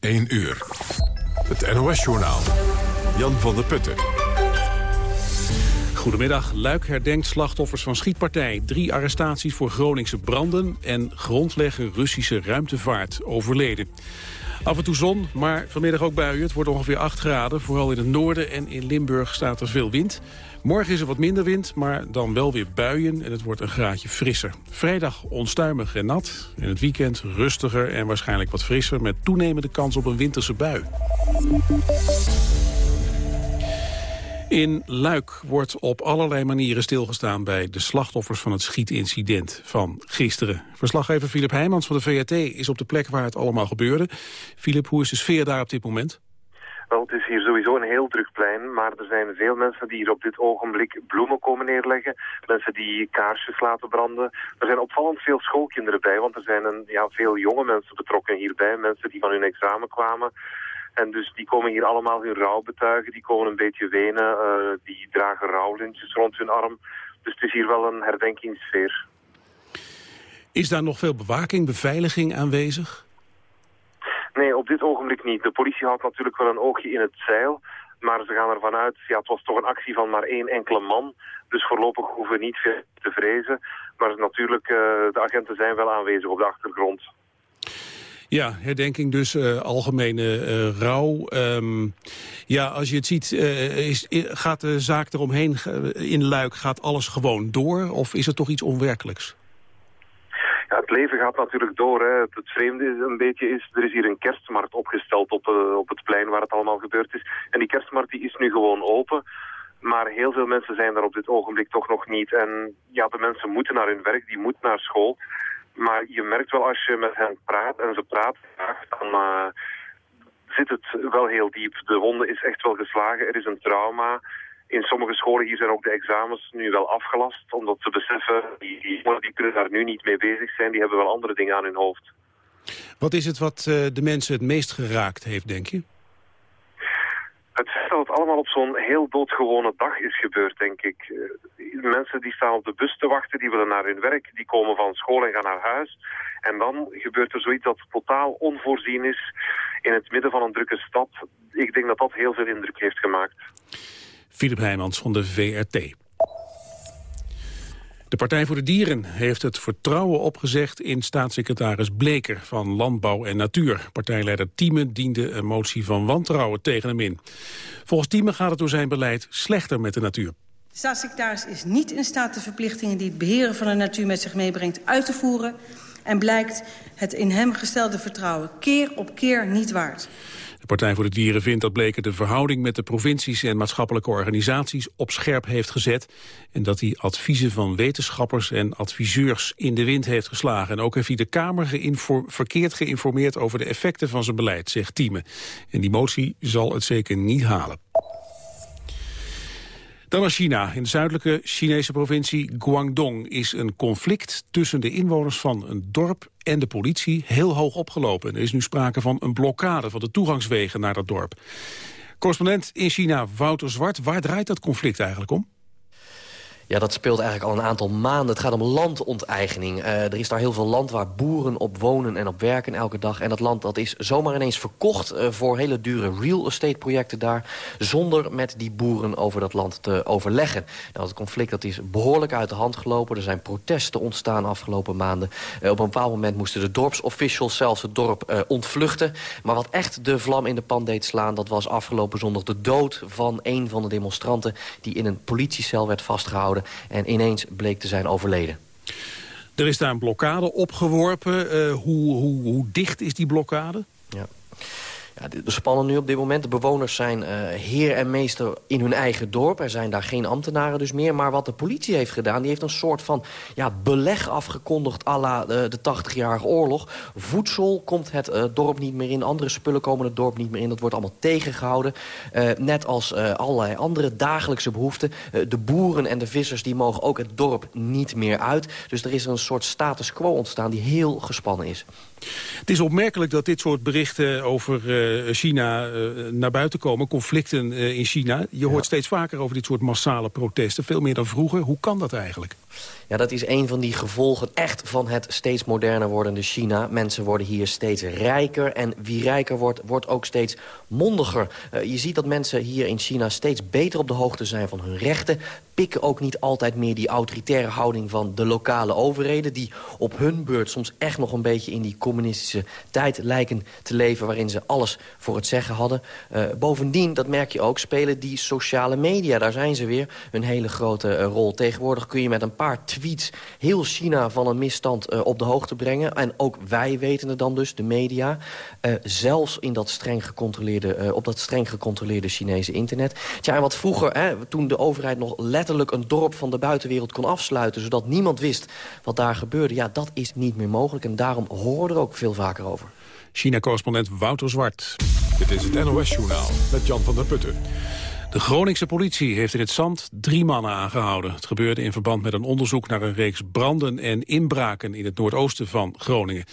1 uur. Het NOS-journaal. Jan van der Putten. Goedemiddag. Luik herdenkt slachtoffers van schietpartij. Drie arrestaties voor Groningse branden en grondlegger Russische ruimtevaart overleden. Af en toe zon, maar vanmiddag ook buien. Het wordt ongeveer 8 graden. Vooral in het noorden en in Limburg staat er veel wind. Morgen is er wat minder wind, maar dan wel weer buien en het wordt een graadje frisser. Vrijdag onstuimig en nat. En het weekend rustiger en waarschijnlijk wat frisser... met toenemende kans op een winterse bui. In Luik wordt op allerlei manieren stilgestaan bij de slachtoffers van het schietincident van gisteren. Verslaggever Filip Heijmans van de VRT is op de plek waar het allemaal gebeurde. Filip, hoe is de sfeer daar op dit moment? Wel, het is hier sowieso een heel druk plein, maar er zijn veel mensen die hier op dit ogenblik bloemen komen neerleggen. Mensen die kaarsjes laten branden. Er zijn opvallend veel schoolkinderen bij, want er zijn een, ja, veel jonge mensen betrokken hierbij. Mensen die van hun examen kwamen. En dus die komen hier allemaal hun rouw betuigen, die komen een beetje wenen, uh, die dragen rouwlintjes rond hun arm. Dus het is hier wel een herdenkingssfeer. Is daar nog veel bewaking, beveiliging aanwezig? Nee, op dit ogenblik niet. De politie houdt natuurlijk wel een oogje in het zeil. Maar ze gaan ervan uit, ja, het was toch een actie van maar één enkele man. Dus voorlopig hoeven we niet veel te vrezen. Maar natuurlijk, uh, de agenten zijn wel aanwezig op de achtergrond. Ja, herdenking dus, uh, algemene uh, rouw. Um, ja, als je het ziet, uh, is, gaat de zaak eromheen in Luik, gaat alles gewoon door? Of is het toch iets onwerkelijks? Ja, het leven gaat natuurlijk door. Hè. Het, vreemde is een beetje is, er is hier een kerstmarkt opgesteld op, op het plein waar het allemaal gebeurd is. En die kerstmarkt die is nu gewoon open. Maar heel veel mensen zijn daar op dit ogenblik toch nog niet. En ja, de mensen moeten naar hun werk, die moeten naar school. Maar je merkt wel als je met hen praat en ze praten, dan uh, zit het wel heel diep. De wonde is echt wel geslagen, er is een trauma in sommige scholen hier zijn ook de examens nu wel afgelast, omdat ze beseffen, die, die die kunnen daar nu niet mee bezig zijn, die hebben wel andere dingen aan hun hoofd. Wat is het wat uh, de mensen het meest geraakt heeft, denk je? Het feit dat het allemaal op zo'n heel doodgewone dag is gebeurd, denk ik. Uh, mensen die staan op de bus te wachten, die willen naar hun werk, die komen van school en gaan naar huis. En dan gebeurt er zoiets dat totaal onvoorzien is in het midden van een drukke stad. Ik denk dat dat heel veel indruk heeft gemaakt. Filip Heijmans van de VRT. De Partij voor de Dieren heeft het vertrouwen opgezegd in staatssecretaris Bleker van Landbouw en Natuur. Partijleider Thieme diende een motie van wantrouwen tegen hem in. Volgens Thieme gaat het door zijn beleid slechter met de natuur. De staatssecretaris is niet in staat de verplichtingen die het beheren van de natuur met zich meebrengt uit te voeren. En blijkt het in hem gestelde vertrouwen keer op keer niet waard. De Partij voor de Dieren vindt dat Bleker de verhouding met de provincies en maatschappelijke organisaties op scherp heeft gezet en dat hij adviezen van wetenschappers en adviseurs in de wind heeft geslagen. En ook heeft hij de Kamer verkeerd geïnformeerd over de effecten van zijn beleid, zegt Thieme. En die motie zal het zeker niet halen. Dan naar China. In de zuidelijke Chinese provincie Guangdong is een conflict tussen de inwoners van een dorp en de politie heel hoog opgelopen. Er is nu sprake van een blokkade van de toegangswegen naar dat dorp. Correspondent in China, Wouter Zwart, waar draait dat conflict eigenlijk om? Ja, dat speelt eigenlijk al een aantal maanden. Het gaat om landonteigening. Uh, er is daar heel veel land waar boeren op wonen en op werken elke dag. En dat land dat is zomaar ineens verkocht uh, voor hele dure real estate projecten daar... zonder met die boeren over dat land te overleggen. Nou, het conflict dat is behoorlijk uit de hand gelopen. Er zijn protesten ontstaan afgelopen maanden. Uh, op een bepaald moment moesten de dorpsofficials zelfs het dorp ontvluchten. Maar wat echt de vlam in de pan deed slaan... dat was afgelopen zondag de dood van een van de demonstranten... die in een politiecel werd vastgehouden en ineens bleek te zijn overleden. Er is daar een blokkade opgeworpen. Uh, hoe, hoe, hoe dicht is die blokkade? Ja. Ja, de spannen nu op dit moment. De bewoners zijn uh, heer en meester in hun eigen dorp. Er zijn daar geen ambtenaren dus meer. Maar wat de politie heeft gedaan, die heeft een soort van ja, beleg afgekondigd... à la uh, de 80-jarige oorlog. Voedsel komt het uh, dorp niet meer in. Andere spullen komen het dorp niet meer in. Dat wordt allemaal tegengehouden. net als allerlei andere dagelijkse behoeften. de boeren en de vissers die mogen ook het dorp niet meer uit. Dus er is een soort status quo ontstaan die heel gespannen is. Het is opmerkelijk dat dit soort berichten over uh, China uh, naar buiten komen. Conflicten uh, in China. Je hoort steeds vaker over dit soort massale protesten. Veel meer dan vroeger. Hoe kan dat eigenlijk? Ja, dat is een van die gevolgen echt van het steeds moderner wordende China. Mensen worden hier steeds rijker en wie rijker wordt, wordt ook steeds mondiger. Uh, je ziet dat mensen hier in China steeds beter op de hoogte zijn van hun rechten pikken ook niet altijd meer die autoritaire houding van de lokale overheden... die op hun beurt soms echt nog een beetje in die communistische tijd lijken te leven... waarin ze alles voor het zeggen hadden. Uh, bovendien, dat merk je ook, spelen die sociale media, daar zijn ze weer, een hele grote uh, rol. Tegenwoordig kun je met een paar tweets heel China van een misstand uh, op de hoogte brengen. En ook wij weten het dan dus, de media. zelfs in dat streng gecontroleerde, op dat streng gecontroleerde Chinese internet. Tja, en wat vroeger, hè, toen de overheid nog letterlijk letterlijk een dorp van de buitenwereld kon afsluiten... zodat niemand wist wat daar gebeurde. Ja, dat is niet meer mogelijk en daarom horen we er ook veel vaker over. China-correspondent Wouter Zwart. Dit is het NOS-journaal met Jan van der Putten. De Groningse politie heeft in het zand drie mannen aangehouden. Het gebeurde in verband met een onderzoek naar een reeks branden en inbraken in het noordoosten van Groningen.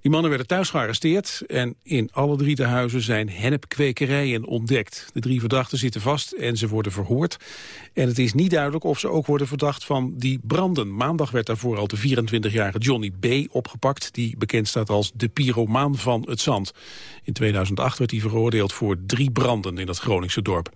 Die mannen werden thuis gearresteerd en in alle drie de huizen zijn hennepkwekerijen ontdekt. De drie verdachten zitten vast en ze worden verhoord. En het is niet duidelijk of ze ook worden verdacht van die branden. Maandag werd daarvoor al de 24-jarige Johnny B. opgepakt... die bekend staat als de pyromaan van het zand. In 2008 werd hij veroordeeld voor drie branden in dat Groningse dorp.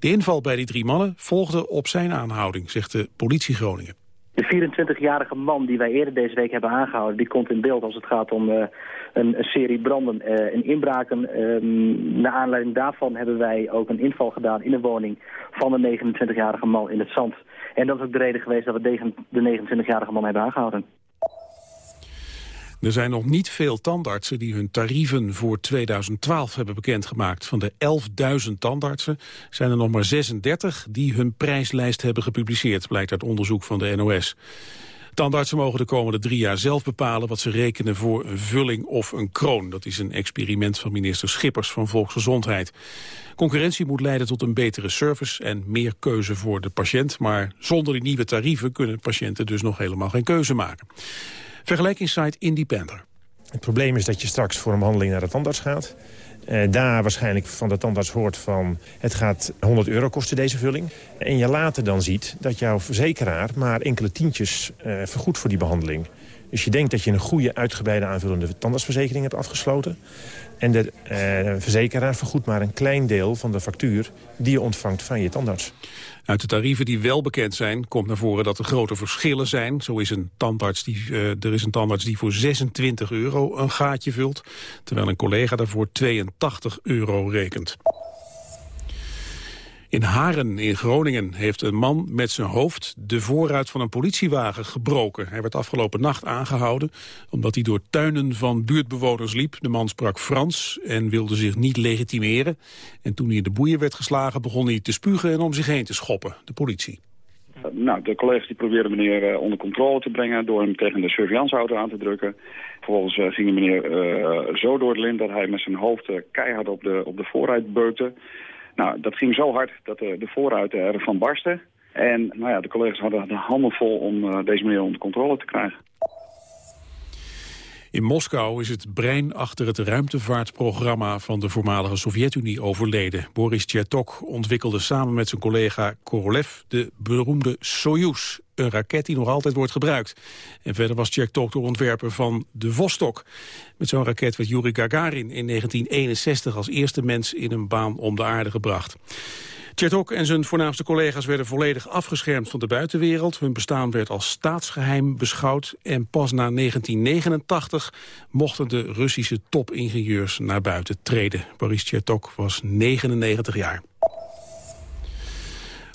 De inval bij die drie mannen volgde op zijn aanhouding, zegt de politie Groningen. De 24-jarige man die wij eerder deze week hebben aangehouden... die komt in beeld als het gaat om uh, een, serie branden uh, en inbraken. Um, naar aanleiding daarvan hebben wij ook een inval gedaan in een woning... van de 29-jarige man in het zand. En dat is ook de reden geweest dat we de 29-jarige man hebben aangehouden. Er zijn nog niet veel tandartsen die hun tarieven voor 2012 hebben bekendgemaakt. Van de 11.000 tandartsen zijn er nog maar 36 die hun prijslijst hebben gepubliceerd, blijkt uit onderzoek van de NOS. Tandartsen mogen de komende drie jaar zelf bepalen wat ze rekenen voor een vulling of een kroon. Dat is een experiment van minister Schippers van Volksgezondheid. Concurrentie moet leiden tot een betere service en meer keuze voor de patiënt. Maar zonder die nieuwe tarieven kunnen patiënten dus nog helemaal geen keuze maken. Vergelijkingssite Independer. Het probleem is dat je straks voor een behandeling naar de tandarts gaat. Uh, daar waarschijnlijk van de tandarts hoort van... het gaat 100 euro kosten deze vulling. En je later dan ziet dat jouw verzekeraar maar enkele tientjes uh, vergoedt voor die behandeling. Dus je denkt dat je een goede uitgebreide aanvullende tandartsverzekering hebt afgesloten. En de uh, verzekeraar vergoedt maar een klein deel van de factuur die je ontvangt van je tandarts. Uit de tarieven die wel bekend zijn, komt naar voren dat er grote verschillen zijn. Zo is een tandarts die, uh, er is een tandarts die voor 26 euro een gaatje vult, terwijl een collega daarvoor 82 euro rekent. In Haren in Groningen heeft een man met zijn hoofd de voorruit van een politiewagen gebroken. Hij werd afgelopen nacht aangehouden omdat hij door tuinen van buurtbewoners liep. De man sprak Frans en wilde zich niet legitimeren. En toen hij in de boeien werd geslagen begon hij te spugen en om zich heen te schoppen. De politie. Nou, de collega's die probeerden meneer uh, onder controle te brengen door hem tegen de surveillanceauto aan te drukken. Vervolgens uh, ging de meneer zo door het lint dat hij met zijn hoofd keihard op de, op de voorruit beukte. Nou, dat ging zo hard dat de, de voorruiten ervan barsten. En nou ja, de collega's hadden de handen vol om uh, deze meneer onder controle te krijgen. In Moskou is het brein achter het ruimtevaartprogramma van de voormalige Sovjet-Unie overleden. Boris Chertok ontwikkelde samen met zijn collega Korolev de beroemde Soyuz, een raket die nog altijd wordt gebruikt. En verder was Chertok de ontwerper van de Vostok. Met zo'n raket werd Yuri Gagarin in 1961 als eerste mens in een baan om de aarde gebracht. Chertok en zijn voornaamste collega's werden volledig afgeschermd van de buitenwereld. Hun bestaan werd als staatsgeheim beschouwd. En pas na 1989 mochten de Russische topingenieurs naar buiten treden. Boris Chertok was 99 jaar.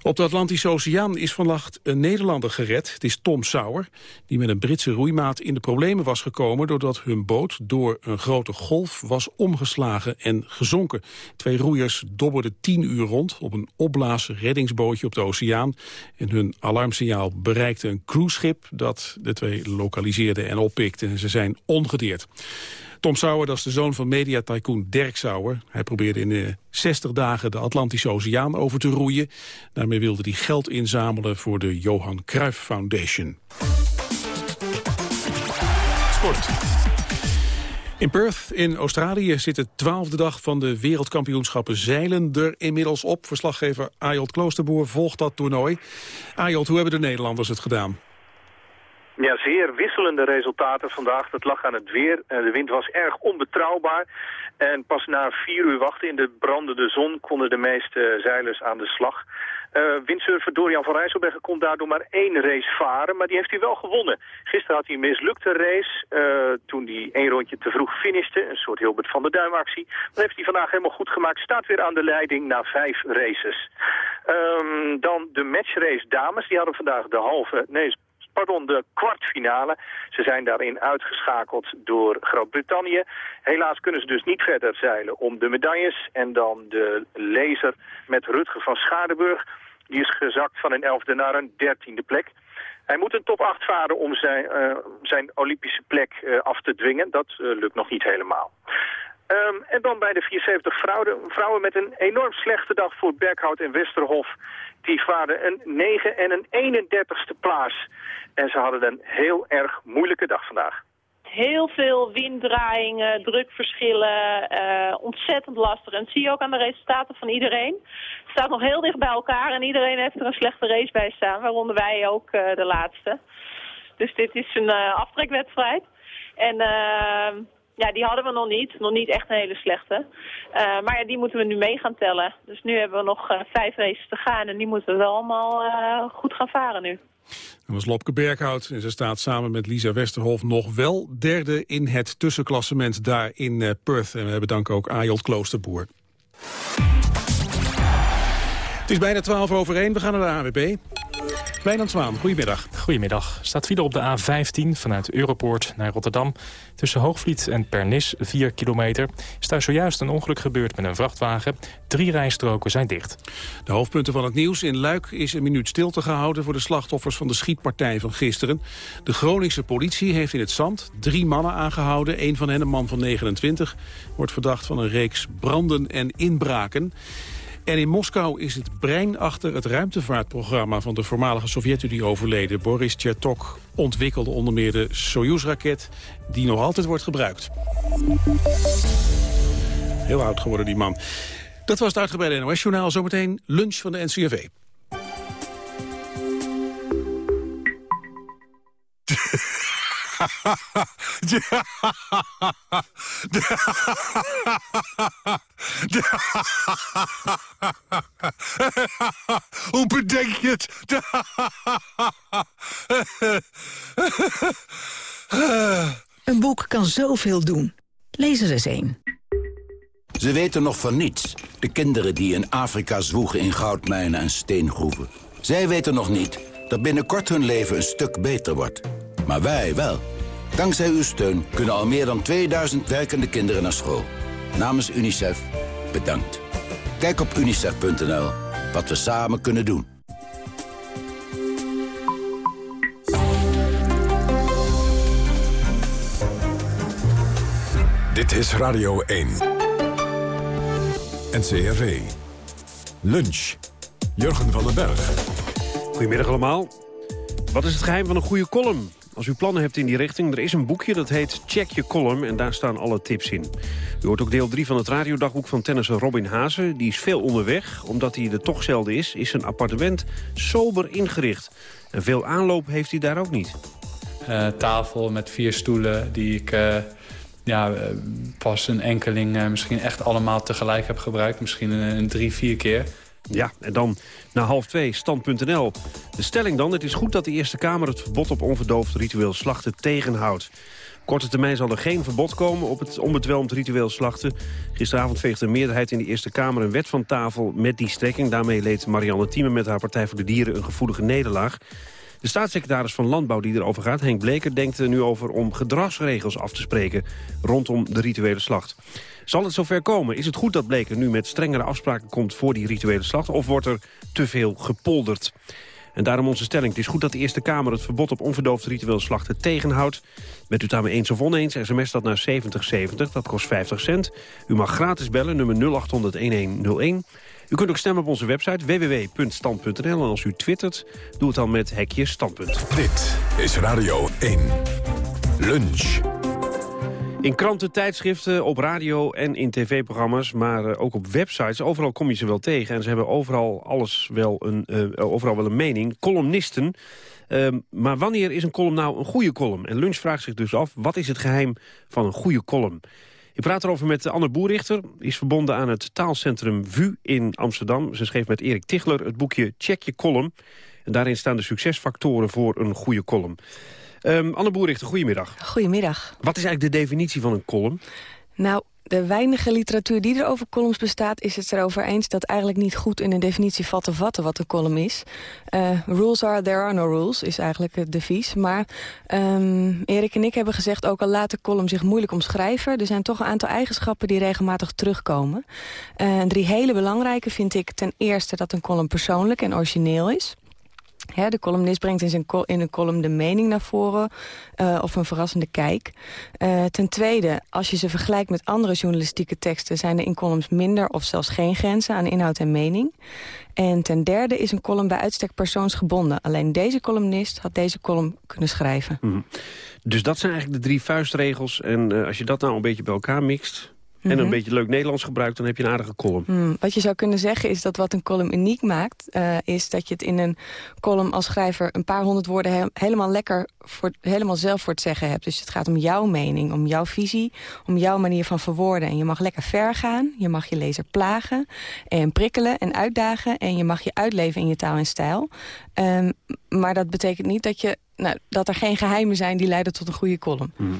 Op de Atlantische Oceaan is vannacht een Nederlander gered. Het is Tom Sauer, die met een Britse roeimaat in de problemen was gekomen... doordat hun boot door een grote golf was omgeslagen en gezonken. Twee roeiers dobberden tien uur rond op een opblaas reddingsbootje op de oceaan. En hun alarmsignaal bereikte een cruiseschip dat de twee lokaliseerde en oppikte. En ze zijn ongedeerd. Tom Sauer, dat is de zoon van mediatycoon Dirk Sauer. Hij probeerde in de 60 dagen de Atlantische Oceaan over te roeien. Daarmee wilde hij geld inzamelen voor de Johan Cruijff Foundation. Sport. In Perth in Australië zit de twaalfde dag van de wereldkampioenschappen zeilen er inmiddels op. Verslaggever Ayot Kloosterboer volgt dat toernooi. Ayot, hoe hebben de Nederlanders het gedaan? Ja, zeer wisselende resultaten vandaag. Dat lag aan het weer. de wind was erg onbetrouwbaar. En pas na vier uur wachten in de brandende zon konden de meeste zeilers aan de slag. Uh, windsurfer Dorian van Rijsselbergen kon daardoor maar één race varen, maar die heeft hij wel gewonnen. Gisteren had hij een mislukte race, uh, toen hij één rondje te vroeg finishte, een soort Hilbert van der Duim actie. Dat heeft hij vandaag helemaal goed gemaakt, staat weer aan de leiding na vijf races. Um, dan de matchrace dames, die hadden vandaag de halve, nee, pardon, de kwartfinale. Ze zijn daarin uitgeschakeld door Groot-Brittannië. Helaas kunnen ze dus niet verder zeilen om de medailles. En dan de laser met Rutger van Schadeburg. Die is gezakt van een elfde naar een dertiende plek. Hij moet een top 8 varen om zijn, uh, zijn Olympische plek uh, af te dwingen. Dat uh, lukt nog niet helemaal. Um, en dan bij de 74 vrouwen, vrouwen met een enorm slechte dag voor Berghout en Westerhof. Die varen een 9 en een 31ste plaats. En ze hadden een heel erg moeilijke dag vandaag heel veel winddraaiingen, drukverschillen, uh, ontzettend lastig. En dat zie je ook aan de resultaten van iedereen. Het staat nog heel dicht bij elkaar en iedereen heeft er een slechte race bij staan, waaronder wij ook uh, de laatste. Dus dit is een uh, aftrekwedstrijd. En ja, die hadden we nog niet. Nog niet echt een hele slechte. maar ja, die moeten we nu mee gaan tellen. Dus nu hebben we nog vijf races te gaan en die moeten we wel allemaal goed gaan varen nu. Dat was Lopke Berghout en ze staat samen met Lisa Westerhof nog wel derde in het tussenklassement daar in Perth. En we hebben dank ook Ayot Kloosterboer. Het is bijna 12 over 1. We gaan naar de AWB. Wijnand Zwaan, goedemiddag. Goedemiddag. Staat file op de A15 vanuit Europoort naar Rotterdam. Tussen Hoogvliet en Pernis, 4 kilometer. Is daar zojuist een ongeluk gebeurd met een vrachtwagen. Drie rijstroken zijn dicht. De hoofdpunten van het nieuws. In Luik is een minuut stilte gehouden... voor de slachtoffers van de schietpartij van gisteren. De Groningse politie heeft in het zand drie mannen aangehouden. Een van hen, een man van 29, wordt verdacht van een reeks branden en inbraken. En in Moskou is het brein achter het ruimtevaartprogramma van de voormalige Sovjet-Unie overleden. Boris Chertok ontwikkelde onder meer de Soyuz-raket die nog altijd wordt gebruikt. Heel oud geworden die man. Dat was het uitgebreide NOS-journaal. Zometeen lunch van de NCRV. Hoe bedenk je het? Een boek kan zoveel doen. Lees er eens een. Ze weten nog van niets. De kinderen die in Afrika zwoegen in goudmijnen en steengroeven. Zij weten nog niet dat binnenkort hun leven een stuk beter wordt. Maar wij wel. Dankzij uw steun kunnen al meer dan 2000 werkende kinderen naar school. Namens UNICEF, bedankt. Kijk op unicef.nl wat we samen kunnen doen. Dit is Radio 1. NCRV. Lunch. Jurgen van den Berg. Goedemiddag allemaal. Wat is het geheim van een goede column? Als u plannen hebt in die richting, er is een boekje dat heet Check je column en daar staan alle tips in. U hoort ook deel 3 van het radiodagboek van tennisser Robin Hazen. Die is veel onderweg, omdat hij er toch zelden is, is zijn appartement sober ingericht. En veel aanloop heeft hij daar ook niet. Uh, tafel met vier stoelen die ik uh, ja, uh, pas een enkeling misschien echt allemaal tegelijk heb gebruikt. Misschien een, een drie, vier keer. Ja, en dan na half twee, stand.nl. De stelling dan, het is goed dat de Eerste Kamer het verbod op onverdoofd ritueel slachten tegenhoudt. Korte termijn zal er geen verbod komen op het onbedwelmd ritueel slachten. Gisteravond veegde een meerderheid in de Eerste Kamer een wet van tafel met die strekking. Daarmee leed Marianne Thieme met haar Partij voor de Dieren een gevoelige nederlaag. De staatssecretaris van Landbouw die erover gaat, Henk Bleker, denkt er nu over om gedragsregels af te spreken rondom de rituele slacht. Zal het zover komen? Is het goed dat Bleker nu met strengere afspraken komt voor die rituele slacht? Of wordt er te veel gepolderd? En daarom onze stelling. Het is goed dat de Eerste Kamer het verbod op onverdoofd ritueel slachten tegenhoudt. Bent u daarmee eens of oneens, sms dat naar 7070, dat kost 50 cent. U mag gratis bellen, nummer 0800-1101. U kunt ook stemmen op onze website www.stand.nl. En als u twittert, doe het dan met hekje standpunt. Dit is Radio 1. Lunch. In kranten, tijdschriften, op radio en in tv-programma's, maar eh, ook op websites. Overal kom je ze wel tegen en ze hebben overal, alles wel een, uh, overal wel een mening. Columnisten. Uh, maar wanneer is een column nou een goede column? En Lunch vraagt zich dus af, wat is het geheim van een goede column? Ik praat erover met Anne Boerichter, is verbonden aan het taalcentrum VU in Amsterdam. Ze schreef met Erik Tichler het boekje Check je column. En daarin staan de succesfactoren voor een goede column. Um, Anne Boerichter, goedemiddag. Goedemiddag. Wat is eigenlijk de definitie van een column? Nou, de weinige literatuur die er over columns bestaat... is het erover eens dat eigenlijk niet goed in een definitie valt te vatten wat een column is. Uh, rules are, there are no rules, is eigenlijk het devies. Maar um, Erik en ik hebben gezegd, ook al laat de column zich moeilijk omschrijven... er zijn toch een aantal eigenschappen die regelmatig terugkomen. Uh, drie hele belangrijke vind ik ten eerste dat een column persoonlijk en origineel is de columnist brengt in, zijn in een column de mening naar voren uh, of een verrassende kijk. Uh, ten tweede, als je ze vergelijkt met andere journalistieke teksten... zijn er in columns minder of zelfs geen grenzen aan inhoud en mening. En ten derde is een column bij uitstek persoonsgebonden. Alleen deze columnist had deze column kunnen schrijven. Mm. Dus dat zijn eigenlijk de drie vuistregels. En uh, als je dat nou een beetje bij elkaar mixt en een Mhm. beetje leuk Nederlands gebruikt... dan heb je een aardige column. Hmm, wat je zou kunnen zeggen is dat wat een column uniek maakt... eh, is dat je het in een column als schrijver een paar honderd woorden... he- helemaal lekker voor, helemaal zelf voor het zeggen hebt. Dus het gaat om jouw mening, om jouw visie, om jouw manier van verwoorden. En je mag lekker ver gaan, je mag je lezer plagen... en prikkelen en uitdagen en je mag je uitleven in je taal en stijl. Ehm, maar dat betekent niet dat, je, nou, dat er geen geheimen zijn... die leiden tot een goede column. Mhm.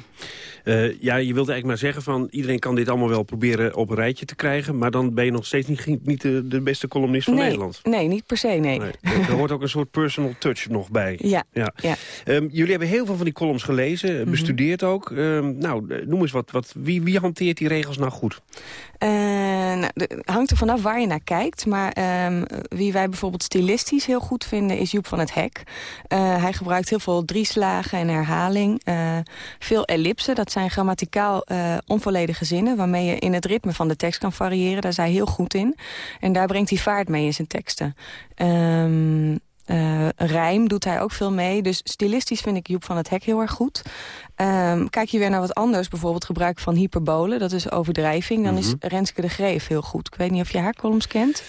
Eh, ja, je wilt eigenlijk maar zeggen van... iedereen kan dit allemaal wel proberen op een rijtje te krijgen... maar dan ben je nog steeds niet, niet de, de beste columnist van nee, Nederland. Nee, niet per se, nee. Nee, er hoort ook een soort personal touch nog bij. Ja, ja. ja. Ehm, jullie hebben heel veel van die columns gelezen, Mhm. bestudeerd ook. Ehm, nou, eh, noem eens wat. wat wie, wie hanteert die regels nou goed? Eh, nou, hangt er vanaf waar je naar kijkt. Maar ehm, wie wij bijvoorbeeld stilistisch heel goed vinden is Joep van het Hek. Eh, hij gebruikt heel veel drieslagen en herhaling. eh, veel ellipsen, dat zijn grammaticaal onvolledige zinnen... waarmee je in het ritme van de tekst kan variëren. Daar is hij heel goed in. En daar brengt hij vaart mee in zijn teksten. Ehm eh, rijm doet hij ook veel mee. Dus stilistisch vind ik Joep van het Hek heel erg goed. Ehm, kijk je weer naar wat anders, bijvoorbeeld gebruik van hyperbolen. Dat is overdrijving. Dan is Mhm. Renske de Greef heel goed. Ik weet niet of je haar columns kent.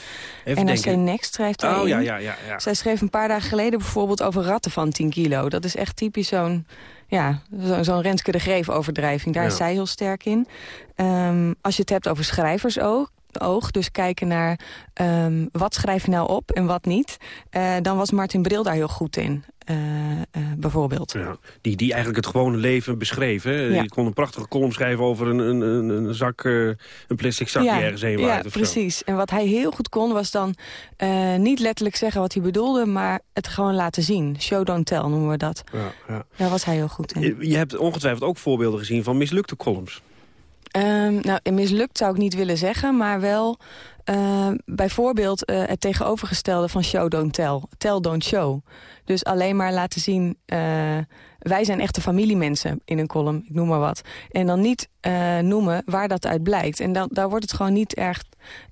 Even NRC denken. Next schrijft hij Oh, ja, ja, ja, ja. Zij schreef een paar dagen geleden bijvoorbeeld over ratten van 10 kilo. Dat is echt typisch zo'n ja, zo- zo'n Renske de Greef overdrijving. Daar Ja. is zij heel sterk in. Ehm, als je het hebt over schrijversoog... Oog, dus kijken naar ehm, wat schrijf je nou op en wat niet. eh, dan was Martin Bril daar heel goed in, eh, eh, bijvoorbeeld. Ja, die, die eigenlijk het gewone leven beschreef. Hè? Ja. Je kon een prachtige column schrijven over een, een, een, een zak, een plastic zak die ergens heen ja, of zo. precies. En wat hij heel goed kon was dan niet letterlijk zeggen wat hij bedoelde... maar het gewoon laten zien. Show, don't tell noemen we dat. Ja, ja. Daar was hij heel goed in. Je, je hebt ongetwijfeld ook voorbeelden gezien van mislukte columns. Ehm, nou, mislukt zou ik niet willen zeggen, maar wel eh, bijvoorbeeld eh, het tegenovergestelde van show, don't tell. Tell, don't show. Dus alleen maar laten zien, eh, wij zijn echte familiemensen in een column, ik noem maar wat. En dan niet eh, noemen waar dat uit blijkt. En dan, daar wordt het gewoon niet erg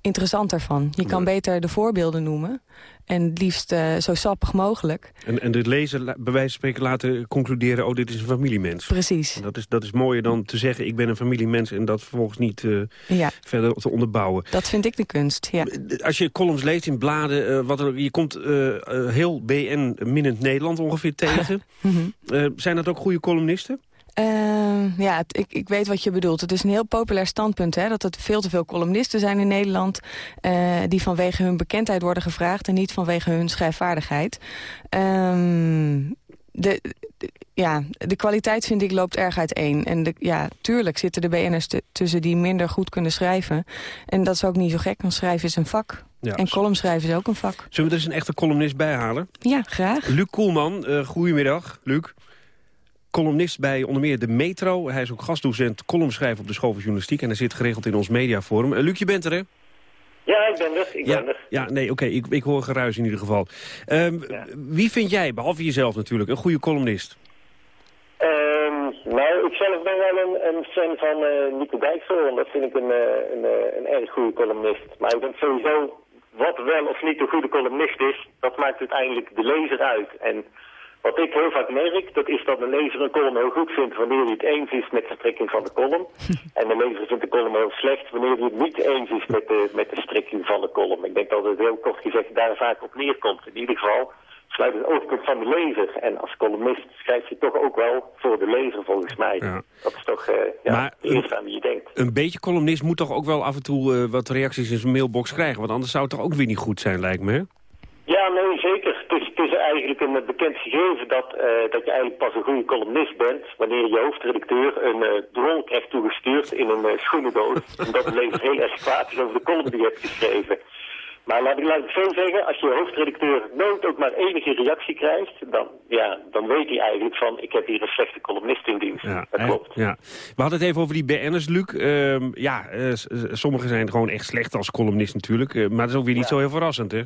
interessanter van. Je kan beter de voorbeelden noemen. En het liefst eh, zo sappig mogelijk. En, en de lezer bij wijze van spreken laten concluderen... oh, dit is een familiemens. Precies. En Dat is, dat is mooier dan te zeggen, ik ben een familiemens... en dat vervolgens niet eh, Ja, verder te onderbouwen. dat vind ik de kunst, ja. Als je columns leest in bladen, eh, wat er, je komt eh, eh, heel BN-minnend Nederland ongeveer tegen. Mhm. Eh, zijn dat ook goede columnisten? Ehm, ja, ik, ik weet wat je bedoelt. Het is een heel populair standpunt, hè, dat er veel te veel columnisten zijn in Nederland... eh, die vanwege hun bekendheid worden gevraagd en niet vanwege hun schrijfvaardigheid. Ehm, de, de- ja, de kwaliteit vind ik loopt erg uiteen. En de, ja, tuurlijk zitten de BN'ers tussen die minder goed kunnen schrijven. En dat is ook niet zo gek, want schrijven is een vak. Ja, en columnschrijven is ook een vak. Zullen we er eens een echte columnist bij halen? Ja, graag. Luc Koelman, eh goedemiddag. Luc. Columnist bij onder meer de Metro. Hij is ook gastdocent columnschrijver op de School van Journalistiek... en hij zit geregeld in ons mediaforum. Eh, Luc, je bent er, hè? Ja, ik ben er. Ik ja, ben er. ja, nee, oké, ik, ik hoor geruis in ieder geval. Ehm, Wie vind jij, behalve jezelf natuurlijk, een goede columnist? Ehm, nou, ik zelf ben wel een, een fan van eh, Nico Dijkshoorn. Dat vind ik een, eh, een, een erg goede columnist. Maar ik denk sowieso, wat wel of niet een goede columnist is, dat maakt uiteindelijk de lezer uit. En Wat ik heel vaak merk, dat is dat een lezer een column heel goed vindt wanneer hij het eens is met de strekking van de column. en de lezer vindt de column heel slecht wanneer hij het niet eens is met de, met de strekking van de column. Ik denk dat het heel kort gezegd daar vaak op neerkomt. In ieder geval sluit het oogpunt van de lezer. En als columnist schrijf je toch ook wel voor de lezer volgens mij. Dat is toch uh, ja, Maar het eerste aan wie je denkt. Een beetje columnist moet toch ook wel af en toe eh, wat reacties in zijn mailbox krijgen. Want anders zou het toch ook weer niet goed zijn, lijkt me. hè? Ja, nee, zeker. Het is, het is eigenlijk een bekend gegeven dat, eh, dat je eigenlijk pas een goede columnist bent... wanneer je hoofdredacteur een uh, drol krijgt toegestuurd in een uh, schoenendoos... omdat de lezer heel erg kwaad is over de column die je hebt geschreven. Maar laat ik, laat ik zo zeggen, als je hoofdredacteur nooit ook maar enige reactie krijgt... dan, ja, dan weet hij eigenlijk van, ik heb hier een slechte columnist in dienst. Ja, dat klopt. Ja. We hadden het even over die BN'ers, Luc. Ehm, ja, eh, sommigen zijn gewoon echt slecht als columnist natuurlijk. eh, maar dat is ook weer niet zo heel verrassend, hè?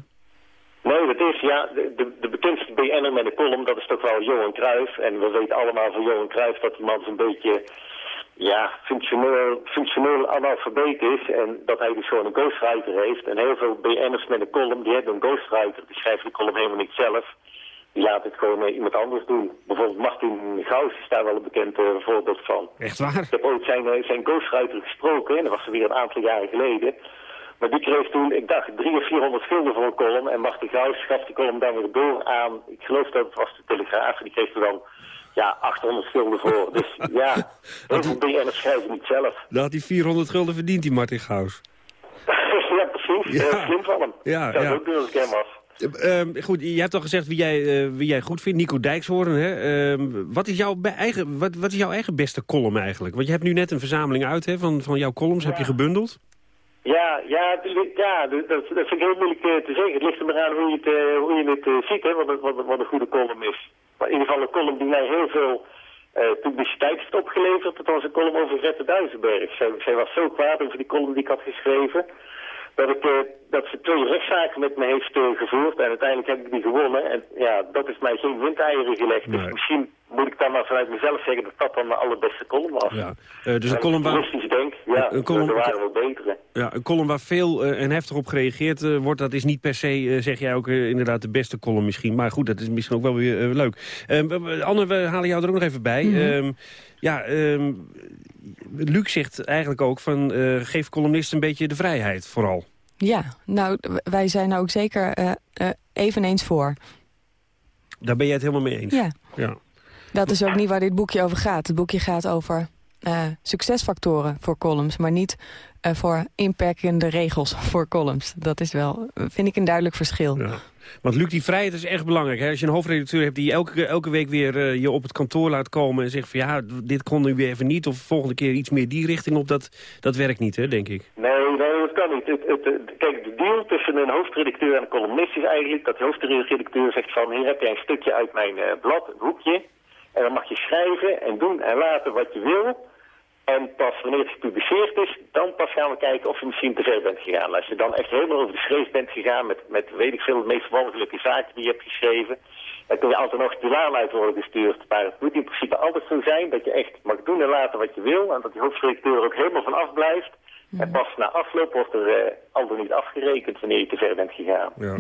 Nee, dat is, ja, de, de, bekendste BN'er met een column, dat is toch wel Johan Cruijff. En we weten allemaal van Johan Cruijff dat die man zo'n beetje, ja, functioneel, functioneel analfabeet is. En dat hij dus gewoon een ghostwriter heeft. En heel veel BN'ers met een column, die hebben een ghostwriter. Die schrijft de column helemaal niet zelf. Die laat het gewoon eh, iemand anders doen. Bijvoorbeeld Martin Gauss is daar wel een bekend eh, voorbeeld van. Echt waar? Ik heb ooit zijn, eh, zijn ghostwriter gesproken, en dat was er weer een aantal jaren geleden. Maar die kreeg toen, ik dacht, drie of 400 gulden voor een column. En Martin Gauss gaf die column dan weer door aan, ik geloof dat het was de Telegraaf. En die kreeg er dan, ja, 800 gulden voor. Dus ja, heel veel BN'ers schrijven niet zelf. Dan had hij 400 gulden verdiend, die Martin Gauws. ja, precies. Ja. Ja. slim van hem. Ja, zou ja. ook doen als ik hem was. Eh, goed, je hebt al gezegd wie jij, eh, wie jij goed vindt. Nico Dijkshoorn, hè? Ehm, wat, is jouw eigen, wat, wat is jouw eigen beste column eigenlijk? Want je hebt nu net een verzameling uit hè, van, van jouw columns, heb je gebundeld. Ja, ja, ja dat, dat vind ik heel moeilijk eh, te zeggen. Het ligt er maar aan hoe je het, eh, hoe je het eh, ziet, hè, wat, wat, wat een goede column is. Maar in ieder geval een column die mij heel veel eh, publiciteit heeft opgeleverd. Dat was een column over Greta Duisenberg. Zij, zij was zo kwaad over die column die ik had geschreven... Dat, ik, dat ze twee rechtszaken met me heeft eh, gevoerd en uiteindelijk heb ik die gewonnen. En ja, dat is mij geen windeieren gelegd. Dus misschien moet ik dan maar vanuit mezelf zeggen dat dat dan mijn allerbeste column was. Ja. Eh, dus een En column waar, denk, ja, een column- er waren wel betere. ja, een column waar veel eh, en heftig op gereageerd wordt... dat is niet per se, zeg jij ook, inderdaad de beste column misschien. Maar goed, dat is misschien ook wel weer leuk. Ehm, Anne, we halen jou er ook nog even bij. Ehm, ja, ehm, Luc zegt eigenlijk ook van... eh, geef columnisten een beetje de vrijheid, vooral. Ja, nou, wij zijn ook zeker eh, eh, eveneens voor. Daar ben jij het helemaal mee eens? Ja. ja. Dat is ook niet waar dit boekje over gaat. Het boekje gaat over eh, succesfactoren voor columns... maar niet eh, voor inperkende regels voor columns. Dat is wel, vind ik, een duidelijk verschil. Ja. Want Luc, die vrijheid is echt belangrijk. Hè? Als je een hoofdredacteur hebt die elke, elke week weer eh, je op het kantoor laat komen... en zegt van ja, dit kon nu weer even niet... of volgende keer iets meer die richting op, dat, dat werkt niet, hè, denk ik. Nee, nee, dat kan niet. Het, het, het- kijk, de deal tussen een hoofdredacteur en een columnist is eigenlijk dat de hoofdredacteur zegt van hier heb jij een stukje uit mijn eh, blad, een hoekje. En dan mag je schrijven en doen en laten wat je wil. En pas wanneer het gepubliceerd is, dan pas gaan we kijken of je misschien te ver bent gegaan. Als je dan echt helemaal over de schreef bent gegaan met, met weet ik veel, de meest walgelijke zaken die je hebt geschreven, dan kun je altijd nog de laan uit worden gestuurd. Maar het moet in principe altijd zo zijn dat je echt mag doen en laten wat je wil. En dat die hoofdredacteur er ook helemaal van af blijft. En pas na afloop wordt er eh, al dan niet afgerekend wanneer je te ver bent gegaan. Ja.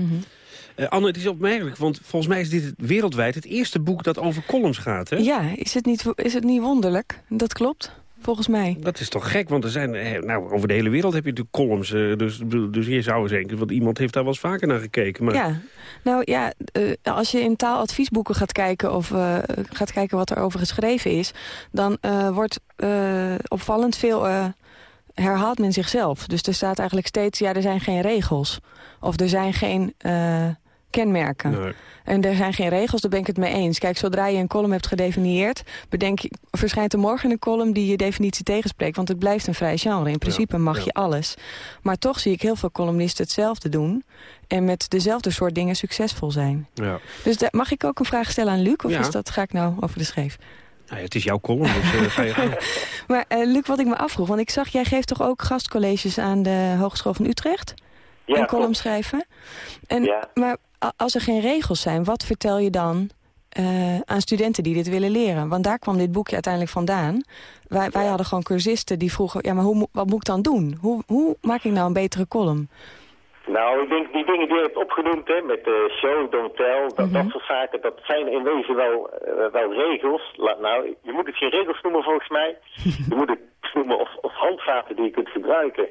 Eh, Anne, het is opmerkelijk, want volgens mij is dit wereldwijd het eerste boek dat over columns gaat, hè? Ja, is het, niet, is het niet wonderlijk? Dat klopt, volgens mij. Dat is toch gek, want er zijn, eh, nou, over de hele wereld heb je natuurlijk columns. eh, dus, dus je zou eens denken, want iemand heeft daar wel eens vaker naar gekeken. Maar... Ja, nou ja, eh, als je in taaladviesboeken gaat kijken... of gaat kijken wat er over geschreven is... dan wordt opvallend veel... herhaalt men zichzelf. Dus er staat eigenlijk steeds, ja, er zijn geen regels. Of er zijn geen kenmerken. Nee. En er zijn geen regels, daar ben ik het mee eens. Kijk, zodra je een column hebt gedefinieerd... bedenk je, verschijnt er morgen een column die je definitie tegenspreekt. Want het blijft een vrij genre. In principe mag ja. je alles. Maar toch zie ik heel veel columnisten hetzelfde doen... en met dezelfde soort dingen succesvol zijn. Ja. Dus mag ik ook een vraag stellen aan Luc? Of Ja. is dat, ga ik nou over de scheef? Nou, het is jouw column, dus eh, ga je. Maar eh, Luc, wat ik me afvroeg... want ik zag, jij geeft toch ook gastcolleges aan de Hogeschool van Utrecht? Ja, en column schrijven? En, Ja. Maar als er geen regels zijn, wat vertel je dan eh, aan studenten die dit willen leren? Want daar kwam dit boekje uiteindelijk vandaan. Wij, wij hadden gewoon cursisten die vroegen... ja, maar hoe, wat moet ik dan doen? Hoe, hoe maak ik nou een betere column? Nou, ik denk die dingen die je hebt opgenoemd, hè, met de show, don't tell, dat, dat soort zaken, dat zijn in wezen wel, eh, wel regels. La- nou, je moet het geen regels noemen volgens mij. je moet het noemen of, of handvaten die je kunt gebruiken.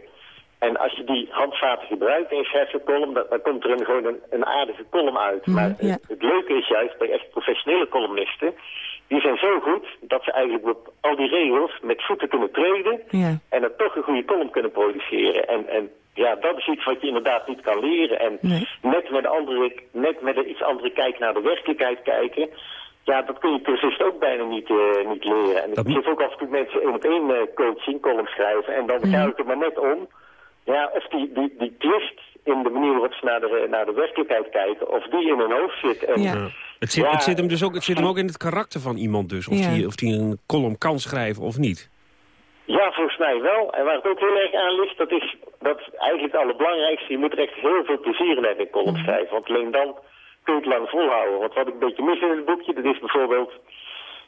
En als je die handvaten gebruikt in je schrijft een column, dan, dan komt er een, gewoon een, een aardige column uit. maar het, het leuke is juist bij echt professionele columnisten, die zijn zo goed dat ze eigenlijk op al die regels met voeten kunnen treden Ja. en dan toch een goede column kunnen produceren. En, en ja, dat is iets wat je inderdaad niet kan leren. En net, met een andere, net met een iets andere kijk naar de werkelijkheid kijken... Ja, dat kun je cursist ook bijna niet, eh, niet leren. En ik geef ook af en toe mensen één op één eh, coaching, column schrijven. En dan gaat het er maar net om. Ja, of die, die, die twist in de manier waarop ze naar de, naar de werkelijkheid kijken... of die in hun hoofd zit. En, Ja. Het, zit, Ja. het, zit hem dus ook, het zit hem ook in het karakter van iemand dus. Of Ja. die, of die een column kan schrijven of niet. Ja, volgens mij wel. En waar het ook heel erg aan ligt, dat is, dat is eigenlijk het allerbelangrijkste. Je moet er echt heel veel plezier in hebben in column schrijven. Want alleen dan kun je het lang volhouden. Want wat ik een beetje mis in het boekje, dat is bijvoorbeeld...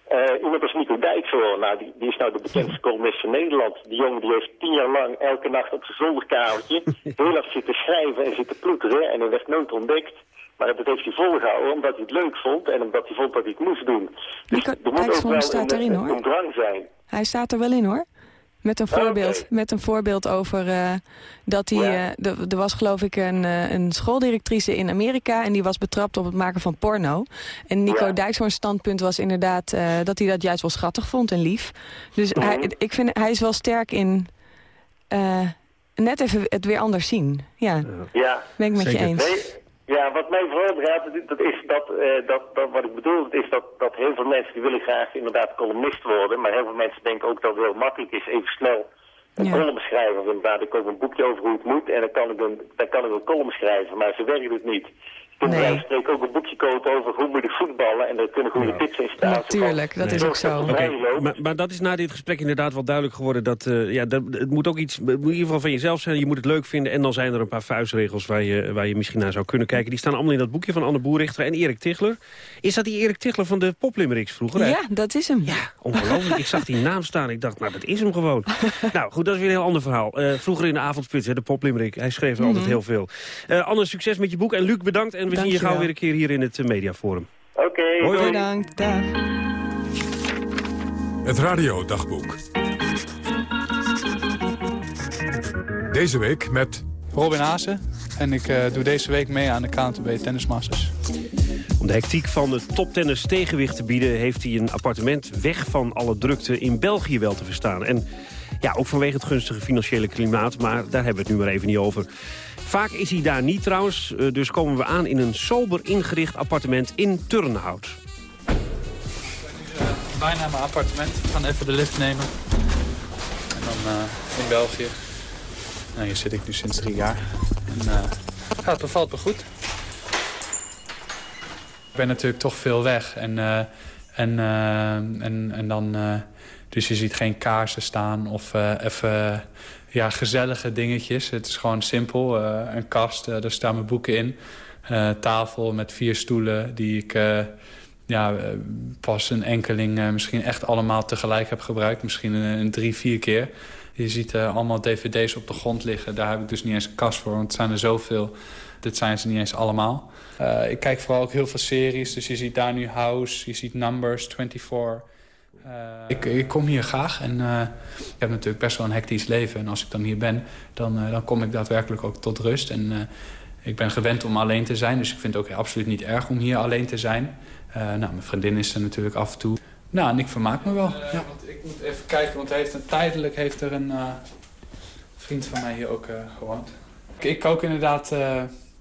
eh, iemand als Nico Dijkshoorn, nou, die, die is nou de bekendste columnist van Nederland. Die jongen die heeft tien jaar lang elke nacht op zijn zolderkamertje heel erg zitten schrijven en zitten ploeteren. En hij werd nooit ontdekt. Maar dat heeft hij volgehouden omdat hij het leuk vond en omdat hij vond dat hij het moest doen. Dus er moet ook wel staat een, erin, een, hoor. een drang zijn. Hij staat er wel in hoor. Met een voorbeeld, met een voorbeeld over eh, dat hij... eh, er- er was geloof ik een, eh, een schooldirectrice in Amerika... en die was betrapt op het maken van porno. En Nico Ja. Dijkshoorns standpunt was inderdaad... eh, dat hij dat juist wel schattig vond en lief. Dus Mhm. hij, ik vind, hij is wel sterk in... eh, net even het weer anders zien. Ja, Ja. ben ik met je eens. Nee, ja, wat mij vooral betreft, dat is dat, eh, dat, dat wat ik bedoel, dat is dat, dat heel veel mensen die willen graag inderdaad columnist worden, maar heel veel mensen denken ook dat het heel makkelijk is, even snel een Ja. column schrijven. Of inderdaad, ik koop een boekje over hoe het moet en dan kan ik een, dan kan ik een column schrijven, maar ze werkt het niet. Van spreken ook een boekje kopen over hoe moet ik voetballen en er kunnen goede tips in staan. Natuurlijk, dat is ook zo. Oké, maar, maar dat is na dit gesprek inderdaad wel duidelijk geworden... dat eh, ja, dat, het moet ook iets, het moet in ieder geval van jezelf zijn. Je moet het leuk vinden en dan zijn er een paar vuistregels... waar je, waar je misschien naar zou kunnen kijken. Die staan allemaal in dat boekje van Anne Boerichter en Erik Tichler. Is dat die Erik Tichler van de Poplimericks vroeger? hè? Ja, dat is hem. Ja, ongelooflijk. ik zag die naam staan. Ik dacht, nou, dat is hem gewoon. nou, goed, dat is weer een heel ander verhaal. Eh, vroeger in de avondspits, hè, de Poplimerick. Hij schreef er altijd Mhm. heel veel. Eh Anne, succes met je boek. En Luc, bedankt. En we zien je gauw weer een keer hier in het eh, Mediaforum. Oké, Hoi, hoi. Bedankt, dag. Het radiodagboek. Deze week met... Robin Haase. En ik eh, doe deze week mee aan de KNTB Tennis Masters. Om de hectiek van het toptennis tegenwicht te bieden... heeft hij een appartement weg van alle drukte in België wel te verstaan. En ja, ook vanwege het gunstige financiële klimaat, maar daar hebben we het nu maar even niet over. Vaak is hij daar niet trouwens, eh, dus komen we aan in een sober ingericht appartement in Turnhout. Bijna mijn appartement. We gaan even de lift nemen. En dan eh, in België. Nou, hier zit ik nu sinds drie jaar. En eh, ja, het bevalt me goed. Ik ben natuurlijk toch veel weg. En, en, en, en dan... dus je ziet geen kaarsen staan of even ja, gezellige dingetjes. Het is gewoon simpel. eh, een kast, eh, daar staan mijn boeken in. Eh, tafel met vier stoelen die ik eh, ja, eh, pas een enkeling eh, misschien echt allemaal tegelijk heb gebruikt. Misschien een, drie, vier keer. Je ziet eh, allemaal dvd's op de grond liggen. Daar heb ik dus niet eens een kast voor, want het zijn er zoveel. Dit zijn ze niet eens allemaal. Eh, ik kijk vooral ook heel veel series. Dus je ziet daar nu House, je ziet Numbers, 24... Eh, ik, ik kom hier graag en eh, ik heb natuurlijk best wel een hectisch leven. En als ik dan hier ben, dan, eh, dan kom ik daadwerkelijk ook tot rust. En ik ben gewend om alleen te zijn, dus ik vind het ook absoluut niet erg om hier alleen te zijn. Nou, mijn vriendin is er natuurlijk af en toe. Nou, en ik vermaak me wel. ja. want ik moet even kijken, want heeft een, tijdelijk heeft er een vriend van mij hier ook gewoond. Ik, ik kook inderdaad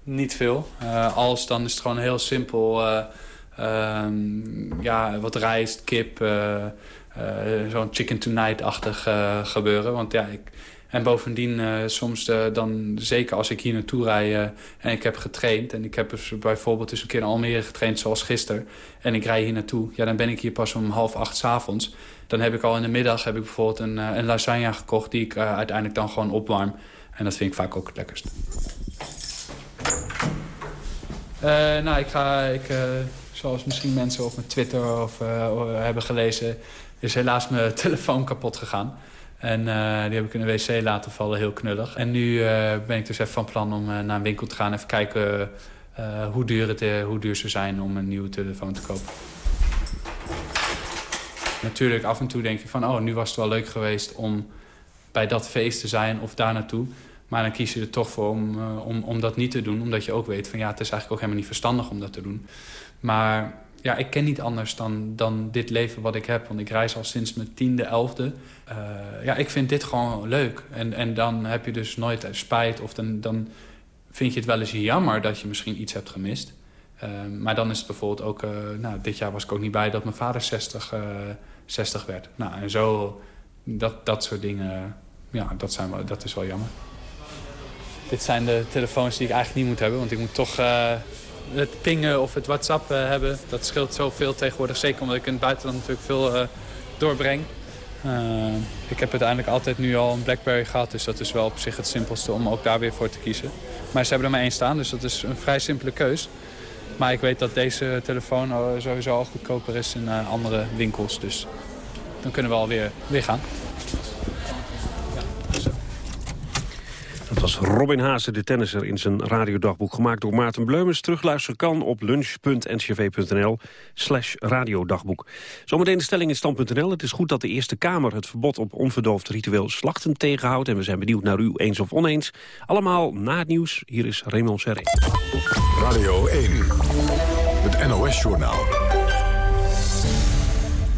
niet veel. Als, dan is het gewoon heel simpel... eh, Ehm, ja, wat rijst, kip, eh, eh, zo'n chicken tonight-achtig eh, gebeuren. Want ja, ik, en bovendien soms dan, zeker als ik hier naartoe rijd eh, en ik heb getraind... en ik heb dus bijvoorbeeld eens een keer in Almere getraind zoals gisteren... en ik rij hier naartoe, ja, dan ben ik hier pas om half acht 's avonds. Dan heb ik al in de middag heb ik bijvoorbeeld een, een lasagne gekocht... die ik uiteindelijk dan gewoon opwarm. En dat vind ik vaak ook het lekkerst. Nou, ik ga, ik, zoals misschien mensen op mijn Twitter of, eh, hebben gelezen... is helaas mijn telefoon kapot gegaan. En die heb ik in de wc laten vallen, heel knullig. En nu ben ik dus even van plan om naar een winkel te gaan... even kijken hoe, duur het, hoe duur ze zijn om een nieuwe telefoon te kopen. Natuurlijk, af en toe denk je van... oh, nu was het wel leuk geweest om bij dat feest te zijn of daar naartoe. Maar dan kies je er toch voor om, om, om dat niet te doen. Omdat je ook weet van ja, het is eigenlijk ook helemaal niet verstandig om dat te doen. Maar ja, ik ken niet anders dan, dan dit leven wat ik heb. Want ik reis al sinds mijn tiende, elfde. Uh, ja, ik vind dit gewoon leuk. En, en dan heb je dus nooit spijt. Of dan, dan vind je het wel eens jammer dat je misschien iets hebt gemist. Uh, maar dan is het bijvoorbeeld ook... Uh, nou, dit jaar was ik ook niet bij dat mijn vader 60, 60 werd. Nou, en zo... Dat, dat soort dingen... Ja, dat, zijn wel, dat is wel jammer. Dit zijn de telefoons die ik eigenlijk niet moet hebben. Want ik moet toch het pingen of het WhatsApp uh, hebben. Dat scheelt zoveel tegenwoordig. Zeker omdat ik in het buitenland natuurlijk veel uh, doorbreng. ik heb uiteindelijk altijd nu al een Blackberry gehad. Dus dat is wel op zich het simpelste om ook daar weer voor te kiezen. Maar ze hebben er maar één staan. Dus dat is een vrij simpele keus. Maar ik weet dat deze telefoon sowieso al goedkoper is in andere winkels. Dus dan kunnen we alweer weer gaan. Dat was Robin Haase, de tennisser, in zijn radiodagboek gemaakt door Maarten Bleumens. Terugluisteren kan op lunch.ncv.nl slash radiodagboek. Zometeen de stelling in stand.nl. Het is goed dat de Eerste Kamer het verbod op onverdoofd ritueel slachten tegenhoudt. En we zijn benieuwd naar u eens of oneens. Allemaal na het nieuws. Hier is Raymond Serré. Radio 1, het NOS-journaal.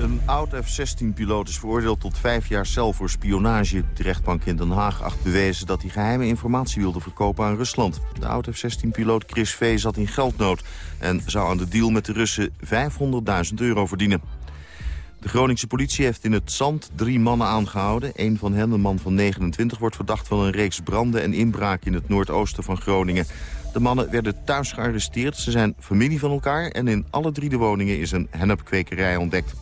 Een oud F-16-piloot is veroordeeld tot vijf jaar cel voor spionage. De rechtbank in Den Haag acht bewezen dat hij geheime informatie wilde verkopen aan Rusland. De oud F-16-piloot Chris V. zat in geldnood en zou aan de deal met de Russen 500.000 euro verdienen. De Groningse politie heeft in het zand drie mannen aangehouden. Een van hen, een man van 29, wordt verdacht van een reeks branden en inbraken in het noordoosten van Groningen. De mannen werden thuis gearresteerd. Ze zijn familie van elkaar en in alle drie de woningen is een hennepkwekerij ontdekt.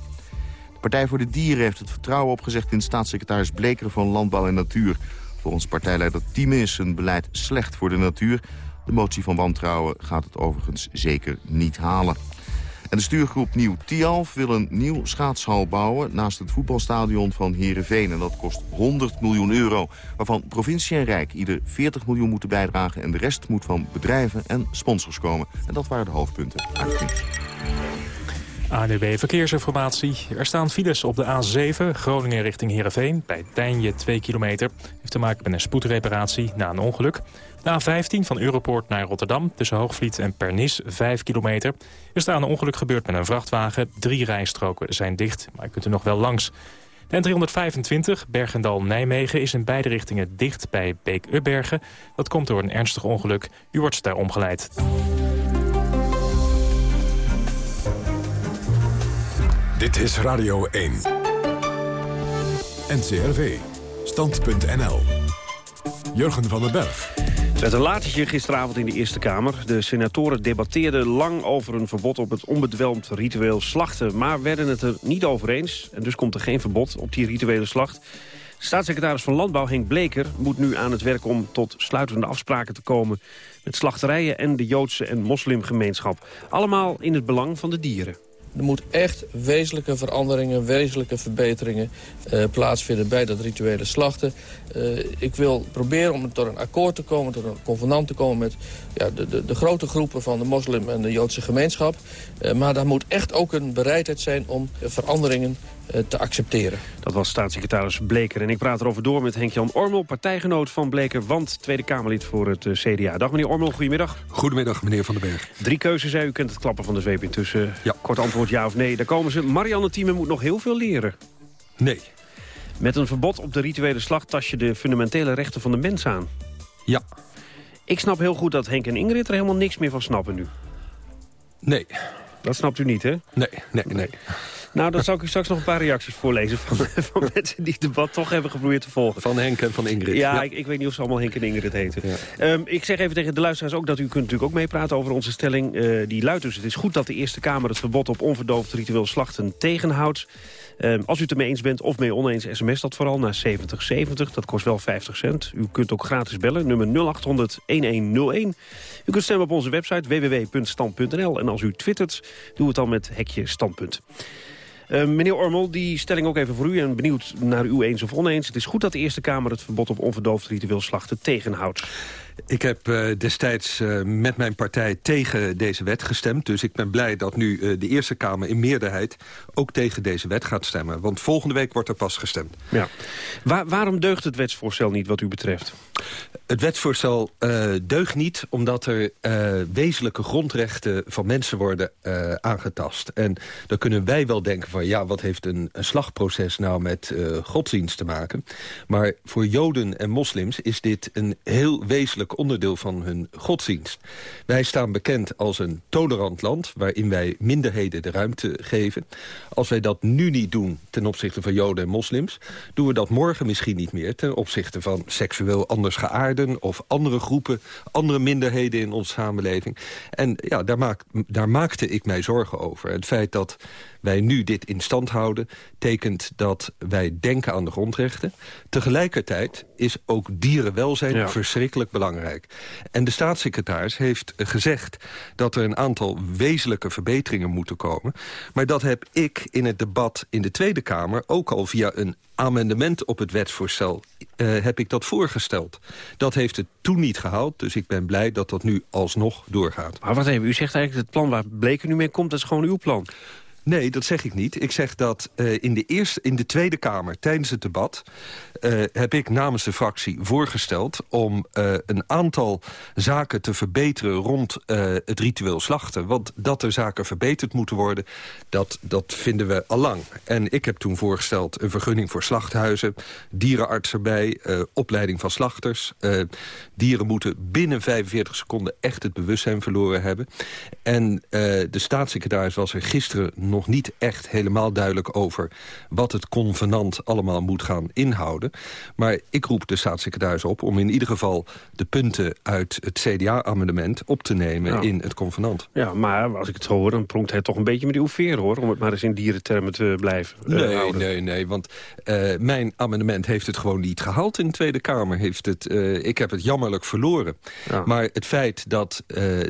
Partij voor de Dieren heeft het vertrouwen opgezegd in staatssecretaris Bleker van Landbouw en Natuur. Volgens partijleider Thieme is zijn beleid slecht voor de natuur. De motie van wantrouwen gaat het overigens zeker niet halen. En de stuurgroep Nieuw Tialf wil een nieuw schaatshal bouwen... naast het voetbalstadion van Heerenveen. En dat kost 100 miljoen euro, waarvan provincie en Rijk... ieder 40 miljoen moeten bijdragen... en de rest moet van bedrijven en sponsors komen. En dat waren de hoofdpunten. ANUB Verkeersinformatie. Er staan files op de A7, Groningen richting Heerenveen. Bij Tijnje 2 kilometer. Heeft te maken met een spoedreparatie na een ongeluk. De A15 van Europoort naar Rotterdam tussen Hoogvliet en Pernis 5 kilometer. Er staat een ongeluk gebeurd met een vrachtwagen. Drie rijstroken zijn dicht, maar je kunt er nog wel langs. De N325 Bergendal-Nijmegen is in beide richtingen dicht bij Beek-Ubbergen. Dat komt door een ernstig ongeluk. U wordt daar omgeleid. Dit is Radio 1. NCRV. Stand.nl. Jurgen van den Berg. Het latertje gisteravond in de Eerste Kamer. De senatoren debatteerden lang over een verbod op het onbedwelmd ritueel slachten... maar werden het er niet over eens. En dus komt er geen verbod op die rituele slacht. Staatssecretaris van Landbouw Henk Bleker moet nu aan het werk om tot sluitende afspraken te komen... met slachterijen en de Joodse en moslimgemeenschap. Allemaal in het belang van de dieren. Er moet echt wezenlijke veranderingen, wezenlijke verbeteringen uh, plaatsvinden bij dat rituele slachten. Uh, ik wil proberen om tot een akkoord te komen, tot een convenant te komen met ja, de, de, de grote groepen van de moslim en de Joodse gemeenschap. Uh, maar daar moet echt ook een bereidheid zijn om veranderingen te accepteren. Dat was staatssecretaris Bleker. En ik praat erover door met Henk-Jan Ormel, partijgenoot van Bleker... want Tweede Kamerlid voor het CDA. Dag meneer Ormel, goedemiddag. Goedemiddag meneer Van den Berg. Drie keuzes, zei u kent het klappen van de zweep intussen. Ja. Kort antwoord ja of nee. Daar komen ze. Marianne Thieme moet nog heel veel leren. Nee. Met een verbod op de rituele slacht tas je de fundamentele rechten van de mens aan. Ja. Ik snap heel goed dat Henk en Ingrid er helemaal niks meer van snappen nu. Nee. Dat snapt u niet, hè? Nee, nee, nee. Nou, dan zal ik u straks nog een paar reacties voorlezen... van, van mensen die het debat toch hebben geprobeerd te volgen. Van Henk en van Ingrid. Ja, Ik, ik, weet niet of ze allemaal Henk en Ingrid heten. Ja. Um, ik zeg even tegen de luisteraars ook dat u kunt natuurlijk ook meepraten over onze stelling. Uh, die luidt dus, het is goed dat de Eerste Kamer het verbod op onverdoofd ritueel slachten tegenhoudt. Um, als u het ermee eens bent of mee oneens, sms dat vooral naar 7070. Dat kost wel 50 cent. U kunt ook gratis bellen, nummer 0800-1101. U kunt stemmen op onze website www.stand.nl. En als u twittert, doe het dan met hekje standpunt. Uh, meneer Ormel, die stelling ook even voor u en benieuwd naar u eens of oneens. Het is goed dat de Eerste Kamer het verbod op onverdoofd ritueel slachten tegenhoudt. Ik heb uh, destijds uh, met mijn partij tegen deze wet gestemd. Dus ik ben blij dat nu uh, de Eerste Kamer in meerderheid ook tegen deze wet gaat stemmen. Want volgende week wordt er pas gestemd. Ja. Waar, waarom deugt het wetsvoorstel niet wat u betreft? Het wetsvoorstel deugt niet omdat er wezenlijke grondrechten van mensen worden aangetast. En dan kunnen wij wel denken van ja, wat heeft een, een slagproces nou met godsdienst te maken? Maar voor Joden en moslims is dit een heel wezenlijk onderdeel van hun godsdienst. Wij staan bekend als een tolerant land... waarin wij minderheden de ruimte geven. Als wij dat nu niet doen ten opzichte van joden en moslims... doen we dat morgen misschien niet meer... ten opzichte van seksueel anders geaarden... of andere groepen, andere minderheden in onze samenleving. En ja, daar, maak, daar maakte ik mij zorgen over. Het feit dat wij nu dit in stand houden... tekent dat wij denken aan de grondrechten. Tegelijkertijd is ook dierenwelzijn verschrikkelijk belangrijk. En de staatssecretaris heeft gezegd dat er een aantal wezenlijke verbeteringen moeten komen. Maar dat heb ik in het debat in de Tweede Kamer... ook al via een amendement op het wetsvoorstel uh, heb ik dat voorgesteld. Dat heeft het toen niet gehaald, dus ik ben blij dat dat nu alsnog doorgaat. Maar wat even, u zegt eigenlijk het plan waar Bleken nu mee komt, dat is gewoon uw plan. Nee, dat zeg ik niet. Ik zeg dat uh, in, de eerste, in de Tweede Kamer tijdens het debat... Uh, heb ik namens de fractie voorgesteld om uh, een aantal zaken te verbeteren rond het ritueel slachten. Want dat er zaken verbeterd moeten worden, dat, dat vinden we al lang. En ik heb toen voorgesteld een vergunning voor slachthuizen, dierenarts erbij, opleiding van slachters. dieren moeten binnen 45 seconden echt het bewustzijn verloren hebben. En de staatssecretaris was er gisteren nog niet echt helemaal duidelijk over... wat het convenant allemaal moet gaan inhouden. Maar ik roep de staatssecretaris op om in ieder geval... de punten uit het CDA-amendement op te nemen in het convenant. Ja, maar als ik het zo hoor, dan pronkt hij toch een beetje met uw veer, hoor... om het maar eens in dierentermen te blijven uh, Nee, houden. nee, nee, want uh, mijn amendement heeft het gewoon niet gehaald in de Tweede Kamer. Heeft het, uh, ik heb het jammerlijk verloren. Ja. Maar het feit dat,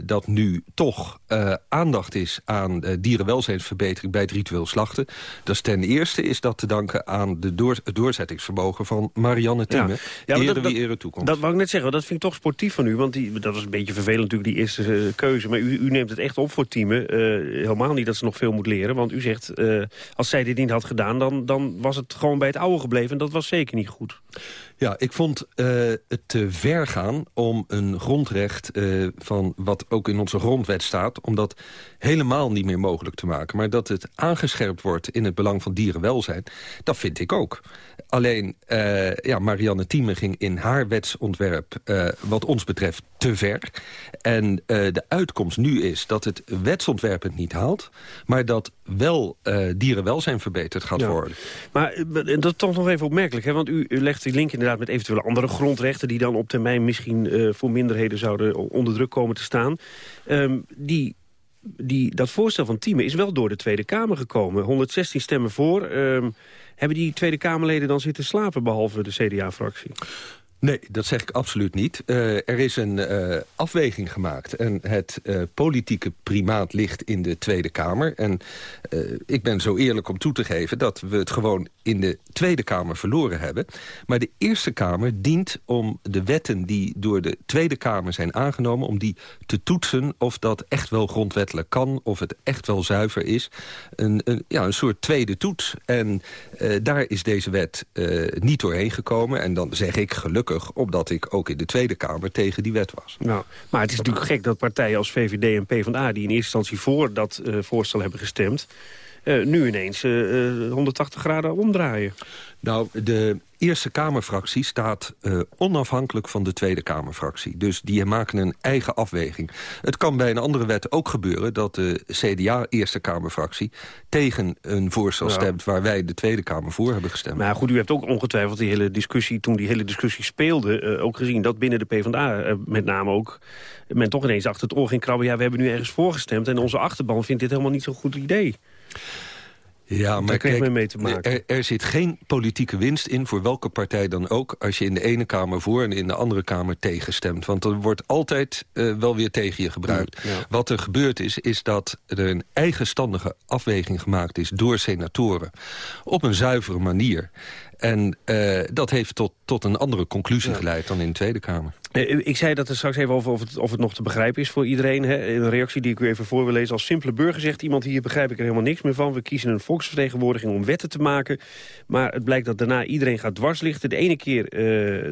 dat nu toch aandacht is aan dierenwelzijnsverbetering bij het ritueel slachten. Dat is ten eerste is dat te danken aan de door, het doorzettingsvermogen van Marianne Thieme. Ja. Ja, dat, wie toekomst. Dat wou ik net zeggen, dat vind ik toch sportief van u. Want die, dat was een beetje vervelend natuurlijk, die eerste uh, keuze. Maar u, u, neemt het echt op voor Thieme. Uh, helemaal niet dat ze nog veel moet leren. Want u zegt, uh, als zij dit niet had gedaan... Dan, dan was het gewoon bij het oude gebleven. En dat was zeker niet goed. Ja, ik vond uh, het te ver gaan om een grondrecht uh, van wat ook in onze grondwet staat... om dat helemaal niet meer mogelijk te maken. Maar dat het aangescherpt wordt in het belang van dierenwelzijn, dat vind ik ook. Alleen, uh, ja, Marianne Thieme ging in haar wetsontwerp wat ons betreft te ver. En de uitkomst nu is dat het wetsontwerp het niet haalt... maar dat wel dierenwelzijn verbeterd gaat ja. worden. Maar dat is toch nog even opmerkelijk, hè? want u, u legt die link met eventuele andere grondrechten... die dan op termijn misschien uh, voor minderheden zouden onder druk komen te staan. Um, die, die, dat voorstel van Thieme is wel door de Tweede Kamer gekomen. 116 stemmen voor. Um, hebben die Tweede Kamerleden dan zitten slapen, behalve de CDA-fractie? Nee, dat zeg ik absoluut niet. Uh, er is een uh, afweging gemaakt. En het uh, politieke primaat ligt in de Tweede Kamer. En ik ben zo eerlijk om toe te geven... dat we het gewoon in de Tweede Kamer verloren hebben. Maar de Eerste Kamer dient om de wetten die door de Tweede Kamer zijn aangenomen... om die te toetsen of dat echt wel grondwettelijk kan... of het echt wel zuiver is. Een, een ja, een soort tweede toets. En daar is deze wet niet doorheen gekomen. En dan zeg ik gelukkig omdat ik ook in de Tweede Kamer tegen die wet was. Nou, maar het is natuurlijk gek dat partijen als VVD en PvdA... die in eerste instantie voor dat uh, voorstel hebben gestemd... Uh, nu ineens uh, 180 graden omdraaien. Nou, de Eerste Kamerfractie staat uh, onafhankelijk van de Tweede Kamerfractie. Dus die maken een eigen afweging. Het kan bij een andere wet ook gebeuren dat de CDA-Eerste Kamerfractie... tegen een voorstel ja. stemt waar wij de Tweede Kamer voor hebben gestemd. Maar goed, u hebt ook ongetwijfeld die hele discussie, toen die hele discussie speelde... Uh, ook gezien dat binnen de PvdA uh, met name ook... men toch ineens achter het oor ging krabben... ja, we hebben nu ergens voorgestemd en onze achterban vindt dit helemaal niet zo'n goed idee. Ja, maar kijk, mee te maken. Er, er zit geen politieke winst in voor welke partij dan ook... als je in de ene Kamer voor en in de andere Kamer tegenstemt. Want er wordt altijd eh, wel weer tegen je gebruikt. Ja. Wat er gebeurd is, is dat er een eigenstandige afweging gemaakt is... door senatoren op een zuivere manier. En eh, dat heeft tot, tot een andere conclusie geleid dan in de Tweede Kamer. Eh, Ik zei dat er straks even over of het, of het nog te begrijpen is voor iedereen. Hè. Een reactie die ik u even voor wil lezen. Als simpele burger zegt iemand hier begrijp ik er helemaal niks meer van. We kiezen een volksvertegenwoordiging om wetten te maken. Maar het blijkt dat daarna iedereen gaat dwarslichten. De ene keer eh,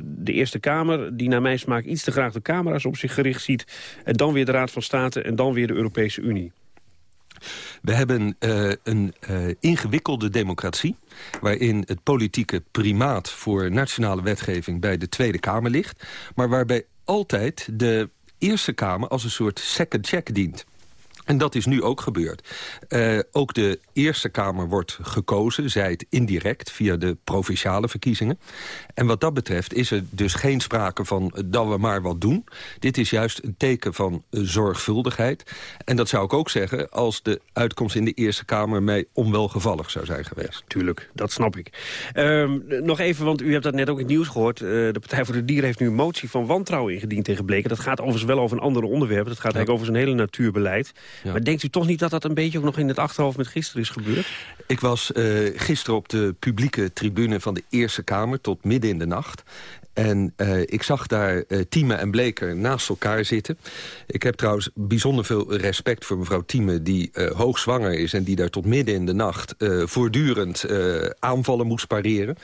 de Eerste Kamer, die naar mijn smaak iets te graag de camera's op zich gericht ziet. En dan weer de Raad van State en dan weer de Europese Unie. We hebben eh, een eh, ingewikkelde democratie... waarin het politieke primaat voor nationale wetgeving... bij de Tweede Kamer ligt... maar waarbij altijd de Eerste Kamer als een soort second check dient. En dat is nu ook gebeurd. Eh, ook de Eerste Kamer wordt gekozen, zij het indirect... via de provinciale verkiezingen. En wat dat betreft is er dus geen sprake van dat we maar wat doen. Dit is juist een teken van zorgvuldigheid. En dat zou ik ook zeggen als de uitkomst in de Eerste Kamer... mij onwelgevallig zou zijn geweest. Tuurlijk, dat snap ik. Ehm, nog even, want u hebt dat net ook in het nieuws gehoord. Eh, de Partij voor de Dieren heeft nu een motie van wantrouwen ingediend tegen Bleken. Dat gaat overigens wel over een ander onderwerp. Dat gaat eigenlijk over zijn hele natuurbeleid. Maar denkt u toch niet dat dat een beetje ook nog in het achterhoofd met gisteren is gebeurd? Ik was uh, gisteren op de publieke tribune van de Eerste Kamer tot midden in de nacht. En uh, ik zag daar uh, Tieme en Bleker naast elkaar zitten. Ik heb trouwens bijzonder veel respect voor mevrouw Tieme... die uh, hoogzwanger is en die daar tot midden in de nacht... voortdurend aanvallen moest pareren.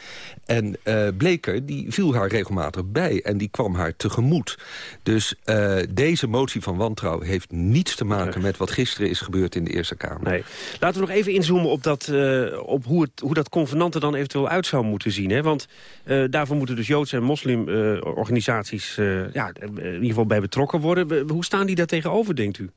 En Bleker die viel haar regelmatig bij en die kwam haar tegemoet. Dus deze motie van wantrouwen heeft niets te maken... met wat gisteren is gebeurd in de Eerste Kamer. Nee. Laten we nog even inzoomen op, dat, op hoe, het, hoe dat convenant er dan eventueel uit zou moeten zien. Hè? Want daarvoor moeten dus Joodse en moslimorganisaties uh, ja, in ieder geval bij betrokken worden. Hoe staan die daar tegenover, denkt u?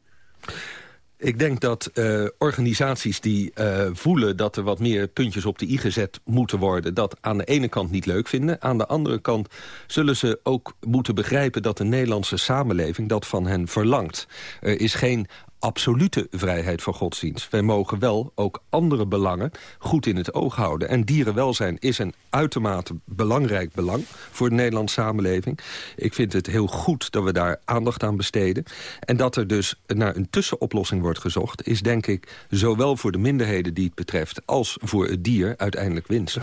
Ik denk dat uh, organisaties die voelen dat er wat meer puntjes op de i gezet moeten worden... dat aan de ene kant niet leuk vinden. Aan de andere kant zullen ze ook moeten begrijpen dat de Nederlandse samenleving dat van hen verlangt. Er is geen absolute vrijheid van godsdienst. Wij mogen wel ook andere belangen goed in het oog houden. En dierenwelzijn is een uitermate belangrijk belang voor de Nederlandse samenleving. Ik vind het heel goed dat we daar aandacht aan besteden. En dat er dus naar een tussenoplossing wordt gezocht... is denk ik zowel voor de minderheden die het betreft... als voor het dier uiteindelijk winst.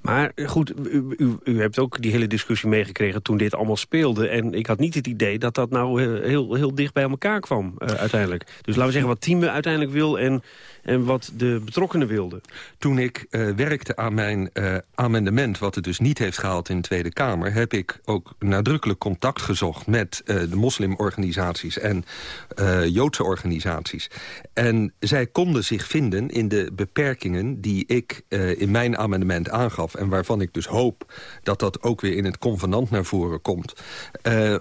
Maar goed, u, u, hebt ook die hele discussie meegekregen toen dit allemaal speelde. En ik had niet het idee dat dat nou heel, heel dicht bij elkaar kwam uh, uiteindelijk. Dus laten we zeggen wat Team uiteindelijk wil en, en wat de betrokkenen wilden. Toen ik uh, werkte aan mijn uh, amendement, wat het dus niet heeft gehaald in de Tweede Kamer... heb ik ook nadrukkelijk contact gezocht met uh, de moslimorganisaties en Joodse organisaties. En zij konden zich vinden in de beperkingen die ik in mijn amendement aangaf... en waarvan ik dus hoop dat dat ook weer in het convenant naar voren komt.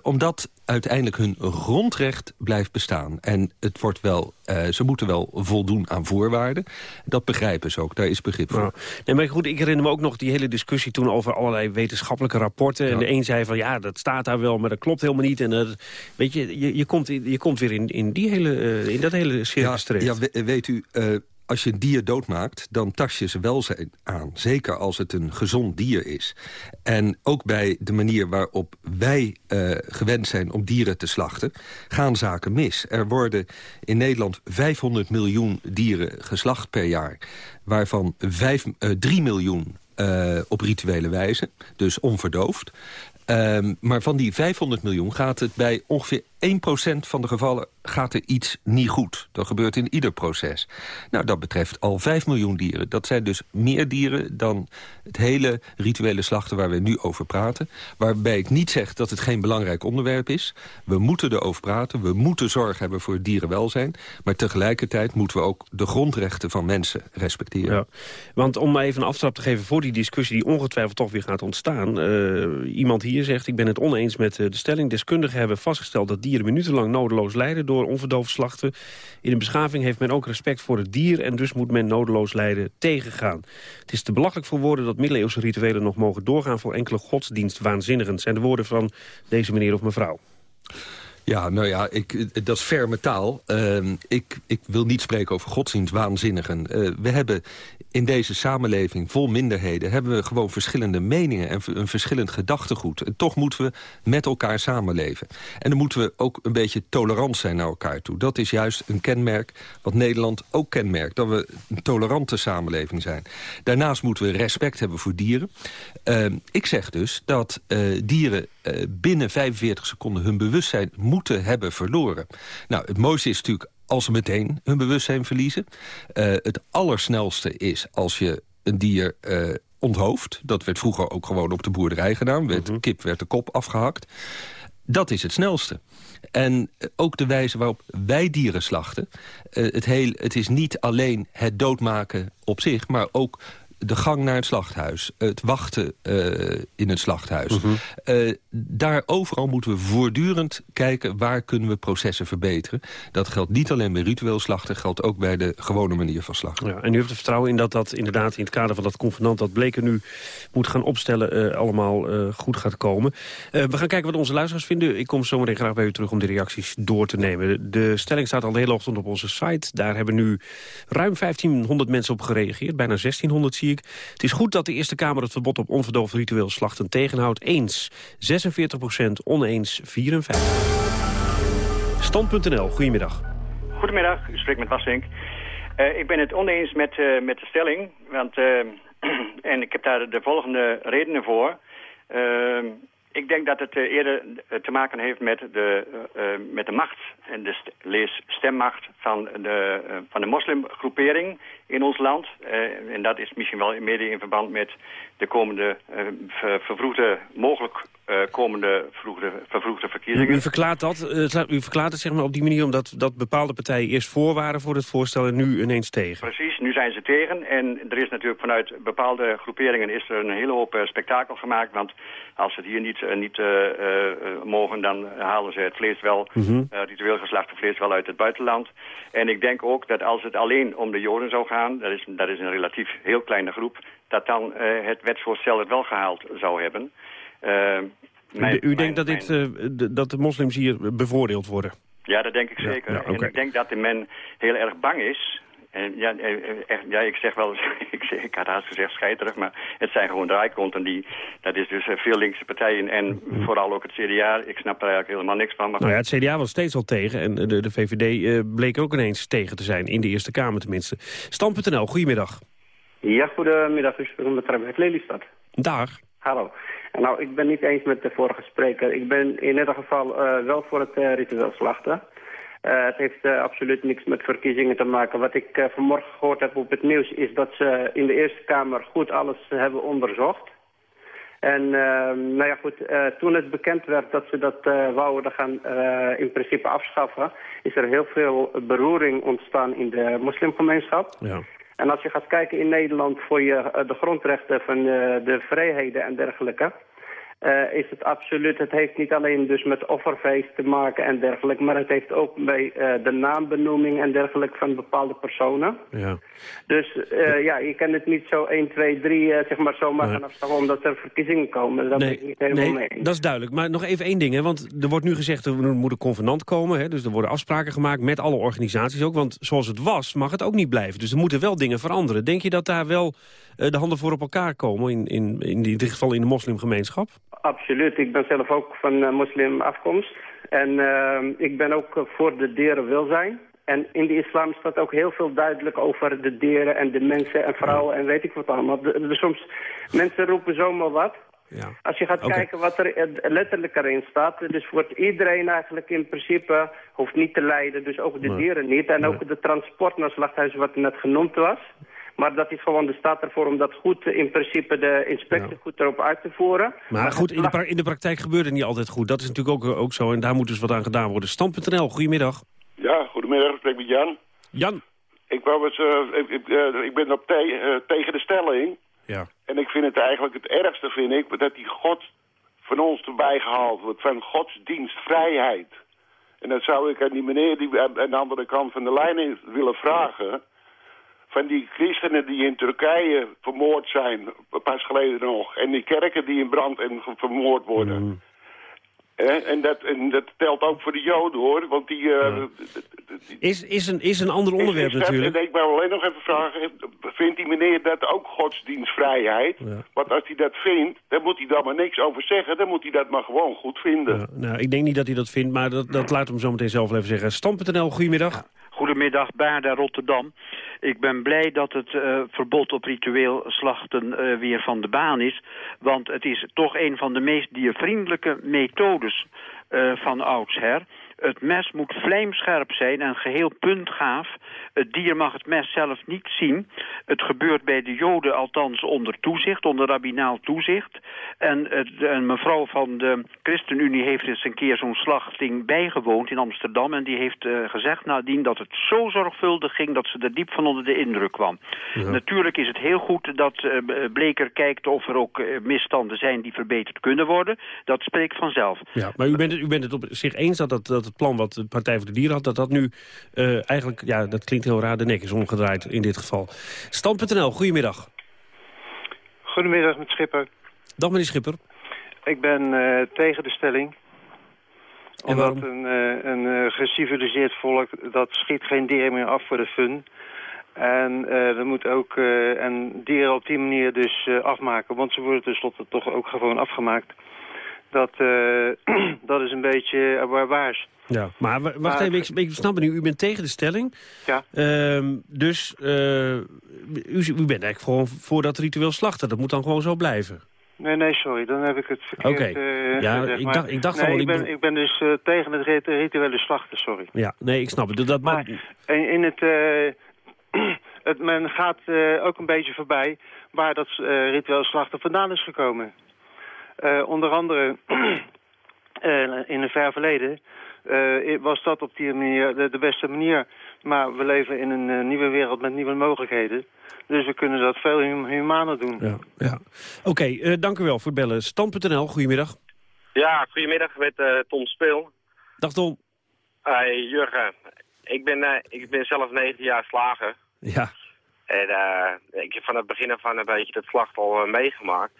omdat uiteindelijk hun grondrecht blijft bestaan. En het wordt wel, uh, ze moeten wel voldoen aan voorwaarden. Dat begrijpen ze ook, daar is begrip voor. Ja. Nee, maar goed, ik herinner me ook nog die hele discussie toen over allerlei wetenschappelijke rapporten. Ja. En de een zei van ja, dat staat daar wel, maar dat klopt helemaal niet. En uh, weet je, je, je, komt, je komt weer in, in, die hele, uh, in dat hele circus terecht. Ja, we, weet u, als je een dier doodmaakt, dan tast je ze welzijn aan. Zeker als het een gezond dier is. En ook bij de manier waarop wij uh, gewend zijn om dieren te slachten... gaan zaken mis. Er worden in Nederland 500 miljoen dieren geslacht per jaar... waarvan 5, uh, 3 miljoen uh, op rituele wijze, dus onverdoofd. Um, maar van die 500 miljoen gaat het bij ongeveer 1% van de gevallen gaat er iets niet goed. Dat gebeurt in ieder proces. Nou, dat betreft al 5 miljoen dieren. Dat zijn dus meer dieren dan het hele rituele slachten waar we nu over praten. Waarbij ik niet zeg dat het geen belangrijk onderwerp is. We moeten erover praten. We moeten zorg hebben voor dierenwelzijn. Maar tegelijkertijd moeten we ook de grondrechten van mensen respecteren. Ja, want om even een aftrap te geven voor die discussie... die ongetwijfeld toch weer gaat ontstaan. Uh, iemand hier zegt, ik ben het oneens met de stelling. Deskundigen hebben vastgesteld dat dieren minutenlang nodeloos lijden door onverdoofd slachten. In een beschaving heeft men ook respect voor het dier... en dus moet men nodeloos lijden tegengaan. Het is te belachelijk voor woorden dat middeleeuwse rituelen nog mogen doorgaan... voor enkele godsdienstwaanzinnigen. zijn de woorden van deze meneer of mevrouw. Ja, nou ja, ik, dat is ferme taal. Ehm, ik, ik wil niet spreken over godsdienstwaanzinnigen. Uh, we hebben in deze samenleving vol minderheden... hebben we gewoon verschillende meningen en een verschillend gedachtegoed. Toch moeten we met elkaar samenleven. En dan moeten we ook een beetje tolerant zijn naar elkaar toe. Dat is juist een kenmerk wat Nederland ook kenmerkt. Dat we een tolerante samenleving zijn. Daarnaast moeten we respect hebben voor dieren. Ehm, ik zeg dus dat uh, dieren uh, binnen 45 seconden hun bewustzijn moeten hebben verloren. Nou, het mooiste is natuurlijk als ze meteen hun bewustzijn verliezen. Uh, het allersnelste is als je een dier uh, onthoofd. Dat werd vroeger ook gewoon op de boerderij gedaan. Werd, -hmm. Kip werd de kop afgehakt. Dat is het snelste. En ook de wijze waarop wij dieren slachten. Uh, het, heel, het is niet alleen het doodmaken op zich... maar ook de gang naar het slachthuis, het wachten uh, in het slachthuis. Mm -hmm. daar overal moeten we voortdurend kijken waar kunnen we processen verbeteren. Dat geldt niet alleen bij ritueel slachten, geldt ook bij de gewone manier van slachten. Ja, en u heeft er vertrouwen in dat dat inderdaad in het kader van dat convenant dat Bleken nu moet gaan opstellen uh, allemaal goed gaat komen. we gaan kijken wat onze luisteraars vinden. Ik kom zometeen graag bij u terug om de reacties door te nemen. De stelling staat al de hele ochtend op onze site. Daar hebben nu ruim 1500 mensen op gereageerd. Bijna 1600 zie ik. Het is goed dat de Eerste Kamer het verbod op onverdoofd ritueel slachten tegenhoudt. Eens 46 procent, oneens 54. Stand.nl, goedemiddag. Goedemiddag, u spreekt met Wassink. Uh, ik ben het oneens met, uh, met de stelling, want, uh, en ik heb daar de volgende redenen voor. ik denk dat het eerder te maken heeft met de, met de macht en de lees stemmacht van de, van de moslimgroepering in ons land. Uh, en dat is misschien wel mede in verband met de komende uh, ver, vervroegde, mogelijk uh, komende vervroegde, vervroegde verkiezingen. U, verklaart dat, u verklaart het zeg maar op die manier omdat dat bepaalde partijen eerst voor waren voor het voorstel en nu ineens tegen. Precies, nu zijn ze tegen en er is natuurlijk vanuit bepaalde groeperingen is er een hele hoop spektakel gemaakt, want als ze het hier niet, niet mogen, dan halen ze het vlees wel, mm -hmm. ritueel geslachte vlees wel uit het buitenland. En ik denk ook dat als het alleen om de Joden zou gaan, dat is, dat is een relatief heel kleine groep, dat dan uh, het wetsvoorstel het wel gehaald zou hebben. Mijn, u, u denkt dat, dit, uh, dat de moslims hier bevoordeeld worden? Ja, dat denk ik zeker. Ja, ja, okay. En ik denk dat men heel erg bang is en ja, echt, ja, ik zeg wel, ik, ik had haast gezegd scheiterig, maar het zijn gewoon draaikonten. Die, dat is dus veel linkse partijen en vooral ook het CDA. Ik snap daar eigenlijk helemaal niks van. Maar nou ja, het CDA was steeds al tegen en de, de VVD uh, bleek ook ineens tegen te zijn, in de Eerste Kamer tenminste. Stam.nl, goedemiddag. Ja, goedemiddag. U spreekt met Rebek Lelystad. Dag. Hallo. Nou, ik ben niet eens met de vorige spreker. Ik ben in ieder geval uh, wel voor het uh, ritueel slachten. Uh, het heeft uh, absoluut niks met verkiezingen te maken. Wat ik uh, vanmorgen gehoord heb op het nieuws is dat ze in de Eerste Kamer goed alles hebben onderzocht. En nou ja goed, toen het bekend werd dat ze dat wouden gaan in principe afschaffen... is er heel veel beroering ontstaan in de moslimgemeenschap. Ja. En als je gaat kijken in Nederland voor je, de grondrechten van de vrijheden en dergelijke... Uh, is het absoluut, het heeft niet alleen dus met offerfeest te maken en dergelijke, maar het heeft ook bij uh, de naambenoeming en dergelijke van bepaalde personen. Ja. Dus uh, ja, je kan het niet zo 1, 2, 3 zeg maar zomaar nee. gaan afstappen omdat er verkiezingen komen. Dat nee, ben ik niet helemaal nee, mee. dat is duidelijk. Maar nog even één ding, hè, want er wordt nu gezegd er moet een convenant komen, hè, dus er worden afspraken gemaakt met alle organisaties ook, want zoals het was mag het ook niet blijven. Dus er moeten wel dingen veranderen. Denk je dat daar wel de handen voor op elkaar komen, in, in, in dit geval in de moslimgemeenschap? Absoluut. Ik ben zelf ook van uh, moslim afkomst. En uh, ik ben ook uh, voor de dierenwelzijn. En in de islam staat ook heel veel duidelijk over de dieren en de mensen en vrouwen en weet ik wat allemaal. Soms, mensen roepen zomaar wat. Ja. Als je gaat okay. kijken wat er letterlijk erin staat, dus wordt iedereen eigenlijk in principe hoeft niet te lijden, dus ook de nee. dieren niet. En nee. ook de transport naar slachthuizen wat net genoemd was. Maar dat is gewoon, de staat ervoor om dat goed, in principe de inspectie ja. goed erop uit te voeren. Maar, maar goed, in de, in de, praktijk gebeurt het niet altijd goed. Dat is natuurlijk ook, ook zo en daar moet dus wat aan gedaan worden. Stand.nl, goedemiddag. Ja, goedemiddag, ik spreek met Jan. Jan. Ik, wou eens, uh, ik, ik, uh, ik ben op te, uh, tegen de stelling. Ja. En ik vind het eigenlijk het ergste, vind ik, dat die God van ons erbij gehaald wordt. Van godsdienstvrijheid. En dat zou ik aan die meneer die aan de andere kant van de lijn willen vragen van die christenen die in Turkije vermoord zijn, pas geleden nog. En die kerken die in brand en vermoord worden. Mm. En, dat, en dat telt ook voor de Joden, hoor. Want die... eh, Is, is, een, is een ander onderwerp is dat- natuurlijk. En ik wou alleen nog even vragen, vindt die meneer dat ook godsdienstvrijheid? Want als hij dat vindt, dan moet hij daar maar niks over zeggen. Dan moet hij dat maar gewoon goed vinden. Nou, ik denk niet dat hij dat vindt, maar dat, dat laat hem zo meteen zelf wel even zeggen. Stam.nl, goedemiddag. Goedemiddag, Baarda Rotterdam. Ik ben blij dat het eh, verbod op ritueel slachten eh, weer van de baan is. Want het is toch een van de meest diervriendelijke methodes eh, van oudsher. Het mes moet vlijmscherp zijn en geheel puntgaaf. Het dier mag het mes zelf niet zien. Het gebeurt bij de joden althans onder toezicht, onder rabbinaal toezicht. En een mevrouw van de ChristenUnie heeft eens een keer zo'n slachting bijgewoond in Amsterdam. En die heeft eh, gezegd nadien dat het zo zorgvuldig ging dat ze er diep van onder de indruk kwam. Ja. Natuurlijk is het heel goed dat B- Bleker kijkt of er ook misstanden zijn die verbeterd kunnen worden. Dat spreekt vanzelf. Ja, maar u bent, het, u bent het op zich eens dat, dat, dat het plan wat de Partij voor de Dieren had... dat dat nu eh, eigenlijk, ja, dat klinkt heel raar, de nek is omgedraaid in dit geval. Stand.nl, goedemiddag. Goedemiddag met Schipper. Dag meneer Schipper. Ik ben eh, tegen de stelling. Omdat een, eh, een geciviliseerd volk, dat schiet geen dieren meer af voor de fun. En eh er moet ook eh, en dieren op die manier dus afmaken. Want ze worden tenslotte toch ook gewoon afgemaakt. Dat, eh, dat is een beetje eh, barbaars. Ja, maar wa- wacht Maar- even, ik, ik snap het nu. U bent tegen de stelling. Ja. Ehm, dus eh, u, u bent eigenlijk gewoon voor dat ritueel slachten. Dat moet dan gewoon zo blijven. Nee, nee, sorry, dan heb ik het verkeerd Oké. Ja, gezegd. ik dacht- ik dacht nee, al, ik ben, ik ben dus tegen het rit- rituele slachten, sorry. Ja, nee, ik snap het. Dat, dat Maar in, in het, het, men gaat ook een beetje voorbij waar dat ritueel slachten vandaan is gekomen. Eh, onder andere eh, in een ver verleden eh, was dat op die manier de, de beste manier. Maar we leven in een nieuwe wereld met nieuwe mogelijkheden. Dus we kunnen dat veel hum- humaner doen. Ja, ja. Oké, eh, dank u wel voor het bellen. Stand.nl, goedemiddag. Ja, goedemiddag met eh, Tom Speel. Dag Tom. Hey, Jurgen, ik ben, eh, ik ben zelf 19 jaar slager. Ja. En eh, ik heb van het begin af aan een beetje dat slacht al meegemaakt.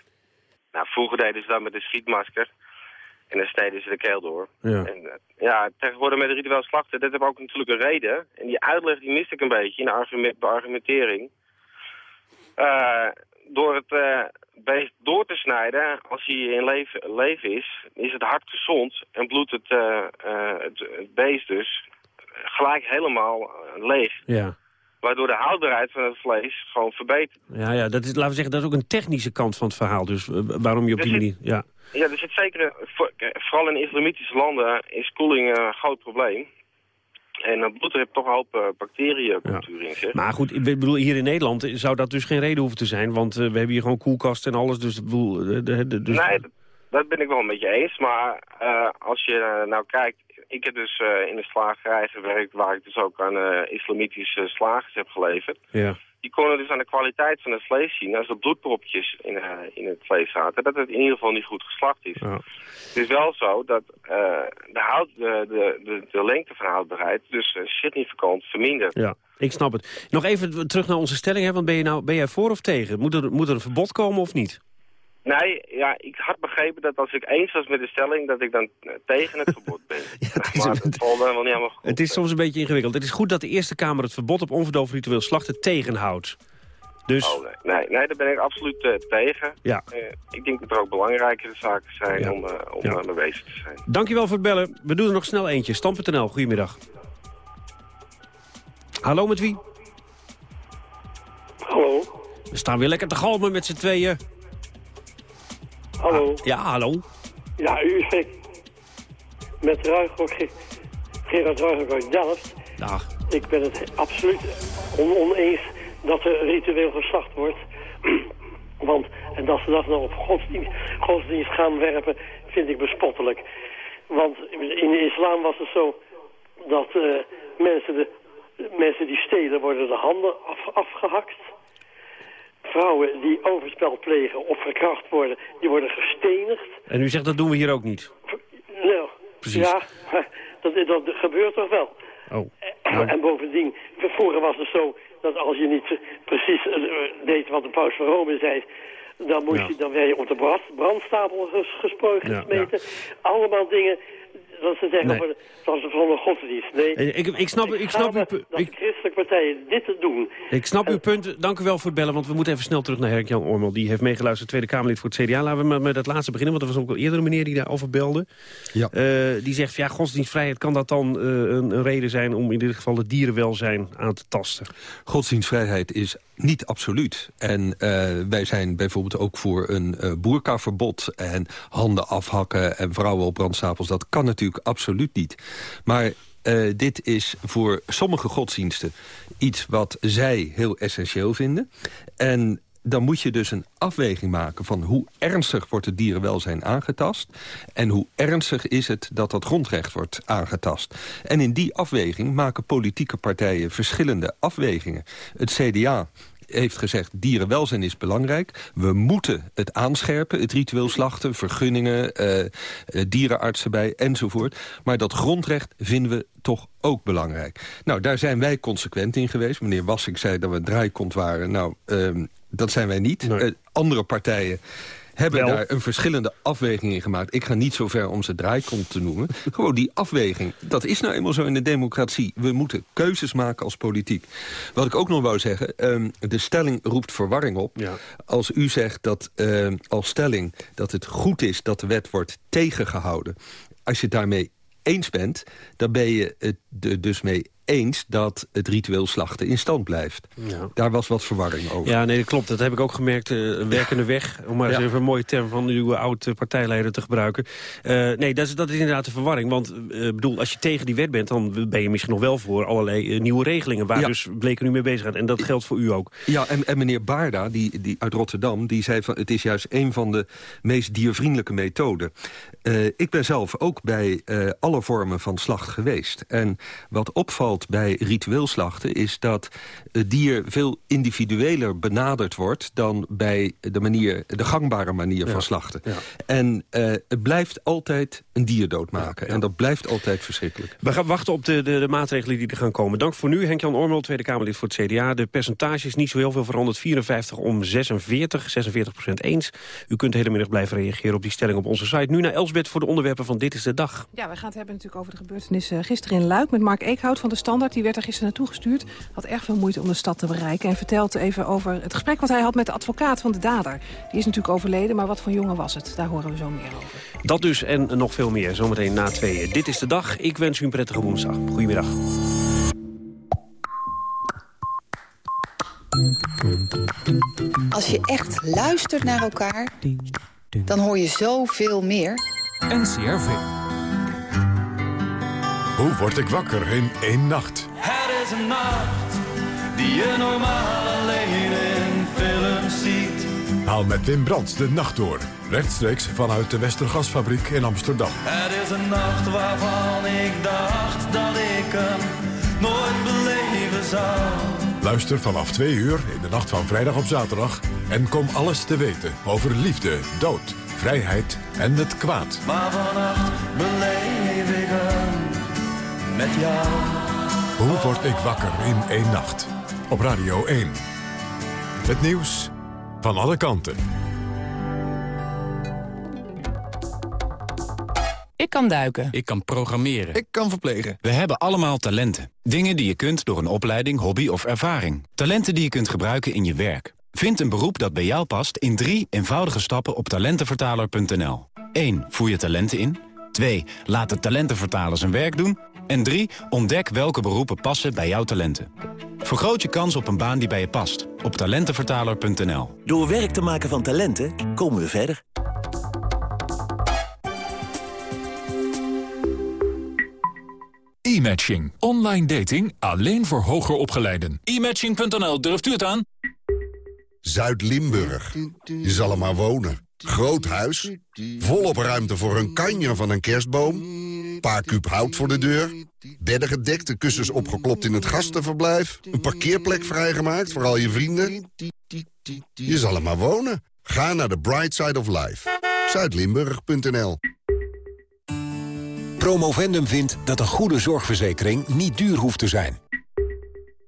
Nou, vroeger deden ze dat met een schietmasker. En dan sneden ze de keel door. Ja. En, eh, ja, tegenwoordig met de ritueel slachten, dat heeft ook natuurlijk een reden. En die uitleg die miste ik een beetje in de argument, beargumentering. Eh, door het eh, beest door te snijden, als hij in leven, leven is, is het hart gezond en bloedt het, het, het beest dus gelijk helemaal leeg. Ja. Waardoor de houdbaarheid van het vlees gewoon verbetert. Ja, ja dat is, laten we zeggen, dat is ook een technische kant van het verhaal. Dus eh, waarom je op Er die manier... Ja. Ja, er zit zeker, vooral in islamitische landen, is koeling een groot probleem. En dan bloed heeft toch een hoop eh, bacteriëncultuur in zich. Maar goed, ik bedoel, hier in Nederland zou dat dus geen reden hoeven te zijn. Want eh, we hebben hier gewoon koelkasten en alles. Dus, ik bedoel, de, de, dus, Nee, dat, dat ben ik wel een beetje eens. Maar als je nou kijkt, ik heb dus eh, in de slagerij gewerkt waar ik dus ook aan eh, islamitische slagers heb geleverd. Ja. Die konden dus aan de kwaliteit van het vlees zien als er bloedpropjes in, eh, in het vlees zaten. Dat het in ieder geval niet goed geslacht is. Ja. Het is wel zo dat eh, de, hout, de, de, de, de lengte van houdbaarheid dus eh, significant vermindert. Ja, ik snap het. Nog even terug naar onze stelling. Hè, want ben, je nou, ben jij voor of tegen? Moet er, moet er een verbod komen of niet? Nee, ja, ik had begrepen dat als ik eens was met de stelling, dat ik dan eh, tegen het verbod ben. maar dat valt dan wel niet helemaal goed. Het is soms een beetje ingewikkeld. Het is goed dat de Eerste Kamer het verbod op onverdoofd ritueel slachten tegenhoudt. Dus, Oh, nee. nee, nee, daar ben ik absoluut eh, tegen. Ja. Eh, ik denk dat er ook belangrijkere zaken zijn Ja. om, eh, om Ja. aan mee bezig te zijn. dankjewel voor het bellen. We doen er nog snel eentje. Stam.nl, goedemiddag. Hallo, met wie? Hallo. We staan weer lekker te galmen met z'n tweeën. Hallo. Ja, hallo. Ja, u spreekt met Ruigrok, Gerard Ruigrok uit Delft. Dag. Ik ben het absoluut on oneens dat er ritueel geslacht wordt. Want, en dat ze dat nou op godsdienst, godsdienst gaan werpen, vind ik bespottelijk. Want in de islam was het zo dat eh, mensen, de, mensen die stelen worden de handen af, afgehakt. Vrouwen die overspel plegen of verkracht worden, die worden gestenigd. En u zegt dat doen we hier ook niet. Nou, Precies. ja, dat, dat gebeurt toch wel. Oh. En bovendien, vroeger was het zo dat als je niet eh, precies eh, deed wat de paus van Rome zei... Dan, moest Ja. je, dan werd je op de brand, brandstapel ges- gesproken, Ja, gesmeten. Allemaal dingen, dat ze zeggen, Nee. zoals van een godsdienst. Nee, Eh, Ik, ik snap, ik snap, uw, Gaande pu- dat ik, christelijke partijen dit te doen. ik snap uw punt. Dank u wel voor het bellen, want we moeten even snel terug naar Herk-Jan Ormel. Die heeft meegeluisterd, Tweede Kamerlid voor het CDA. Laten we met, met dat laatste beginnen, want er was ook al eerder een meneer die daarover belde. Ja. Eh, die zegt, ja, godsdienstvrijheid, kan dat dan eh, een, een reden zijn... om in dit geval het dierenwelzijn aan te tasten? Godsdienstvrijheid is niet absoluut. En eh, wij zijn bijvoorbeeld ook voor een eh boerkaverbod... en handen afhakken en vrouwen op brandstapels. Dat kan natuurlijk absoluut niet. Maar eh, dit is voor sommige godsdiensten iets wat zij heel essentieel vinden. En dan moet je dus een afweging maken van hoe ernstig wordt het dierenwelzijn aangetast... en hoe ernstig is het dat dat grondrecht wordt aangetast. En in die afweging maken politieke partijen verschillende afwegingen. Het CDA heeft gezegd, dierenwelzijn is belangrijk. We moeten het aanscherpen, het ritueel slachten, vergunningen, eh, eh, dierenartsen bij enzovoort. Maar dat grondrecht vinden we toch ook belangrijk. Nou, daar zijn wij consequent in geweest. Meneer Wassink zei dat we draaikont waren. Nou, ehm, dat zijn wij niet. Eh, andere partijen hebben Wel. daar een verschillende afweging in gemaakt. Ik ga niet zo ver om ze draaikont te noemen. Gewoon die afweging, dat is nou eenmaal zo in de democratie. We moeten keuzes maken als politiek. Wat ik ook nog wou zeggen, ehm, de stelling roept verwarring op. Als u zegt dat ehm, als stelling dat het goed is dat de wet wordt tegengehouden... als je het daarmee eens bent, dan ben je het dus mee eens dat het ritueel slachten in stand blijft. Ja. Daar was wat verwarring over. Ja, nee, dat klopt. Dat heb ik ook gemerkt. eh, een werkende weg, om maar eens even een mooie term van uw oud-partijleider te gebruiken. Eh, nee, dat is, dat is inderdaad de verwarring. Want eh, bedoel, als je tegen die wet bent, dan ben je misschien nog wel voor allerlei nieuwe regelingen. Waar Ja. dus Bleken nu mee bezig gaat. En dat geldt voor u ook. Ja, en, en meneer Baarda, die, die uit Rotterdam, die zei van... het is juist een van de meest diervriendelijke methoden. Ik ben zelf ook bij alle vormen van slacht geweest. En wat opvalt bij ritueel slachten... is dat het dier veel individueler benaderd wordt... dan bij de, manier, de gangbare manier van slachten. En eh, het blijft altijd een dier doodmaken. En dat blijft altijd verschrikkelijk. We gaan wachten op de, de, de maatregelen die er gaan komen. Dank voor nu, Henk-Jan Ormel, Tweede Kamerlid voor het CDA. De percentage is niet zo heel veel veranderd. 54 om 46, 46 procent eens. U kunt de hele middag blijven reageren op die stelling op onze site. Nu naar Elsbeth voor de onderwerpen van Dit is de Dag. Ja, we gaan het hebben natuurlijk over de gebeurtenissen gisteren in Luik... met Mark Eekhout van de Standaard. Die werd er gisteren naartoe gestuurd. Had erg veel moeite om de stad te bereiken. En vertelt even over het gesprek wat hij had met de advocaat van de dader. Die is natuurlijk overleden, maar wat voor jongen was het? Daar horen we zo meer over. Dat dus en nog veel meer, zometeen na tweeën. Dit is de dag. Ik wens u een prettige woensdag. Goedemiddag. Als je echt luistert naar elkaar, dan hoor je zoveel meer. NCRV. Hoe word ik wakker in één nacht? Het is een nacht die je normaal alleen in films ziet. Haal met Wim Brands de nacht door. Rechtstreeks vanuit de Westergasfabriek in Amsterdam. Het is een nacht waarvan ik dacht dat ik hem nooit beleven zou. Luister vanaf twee uur in de nacht van vrijdag op zaterdag... en kom alles te weten over liefde, dood, vrijheid en het kwaad. Maar vannacht beleef ik hem met jou. Hoe word ik wakker in één nacht? Op Radio 1. Het nieuws van alle kanten. Ik kan duiken. Ik kan programmeren. Ik kan verplegen. We hebben allemaal talenten. Dingen die je kunt door een opleiding, hobby of ervaring. Talenten die je kunt gebruiken in je werk. Vind een beroep dat bij jou past in drie eenvoudige stappen op talentenvertaler.nl. 1. Voer je talenten in. 2. Laat de talentenvertaler zijn werk doen. En 3. Ontdek welke beroepen passen bij jouw talenten. Vergroot je kans op een baan die bij je past. Op talentenvertaler.nl. Door werk te maken van talenten komen we verder. E-matching. Online dating alleen voor hoger opgeleiden. E-matching.nl, durft u het aan? Zuid-Limburg. Je zal er maar wonen. Groot huis, volop ruimte voor een kanjer van een kerstboom... paar kuub hout voor de deur, bedden gedekt, de kussens opgeklopt in het gastenverblijf... een parkeerplek vrijgemaakt voor al je vrienden. Je zal er maar wonen. Ga naar de Bright Side of Life. Zuidlimburg.nl Promovendum vindt dat een goede zorgverzekering niet duur hoeft te zijn.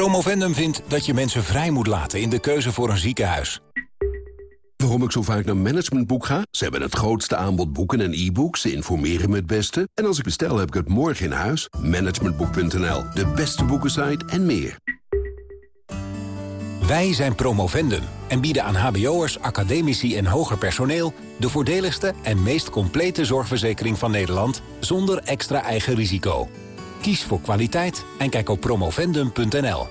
Promovendum vindt dat je mensen vrij moet laten in de keuze voor een ziekenhuis. Waarom ik zo vaak naar Managementboek ga? Ze hebben het grootste aanbod boeken en e-books. Ze informeren me het beste. En als ik bestel, heb ik het morgen in huis. Managementboek.nl, de beste boekensite en meer. Wij zijn Promovendum en bieden aan hbo'ers, academici en hoger personeel... de voordeligste en meest complete zorgverzekering van Nederland... zonder extra eigen risico. Kies voor kwaliteit en kijk op promovendum.nl.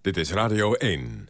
Dit is Radio 1.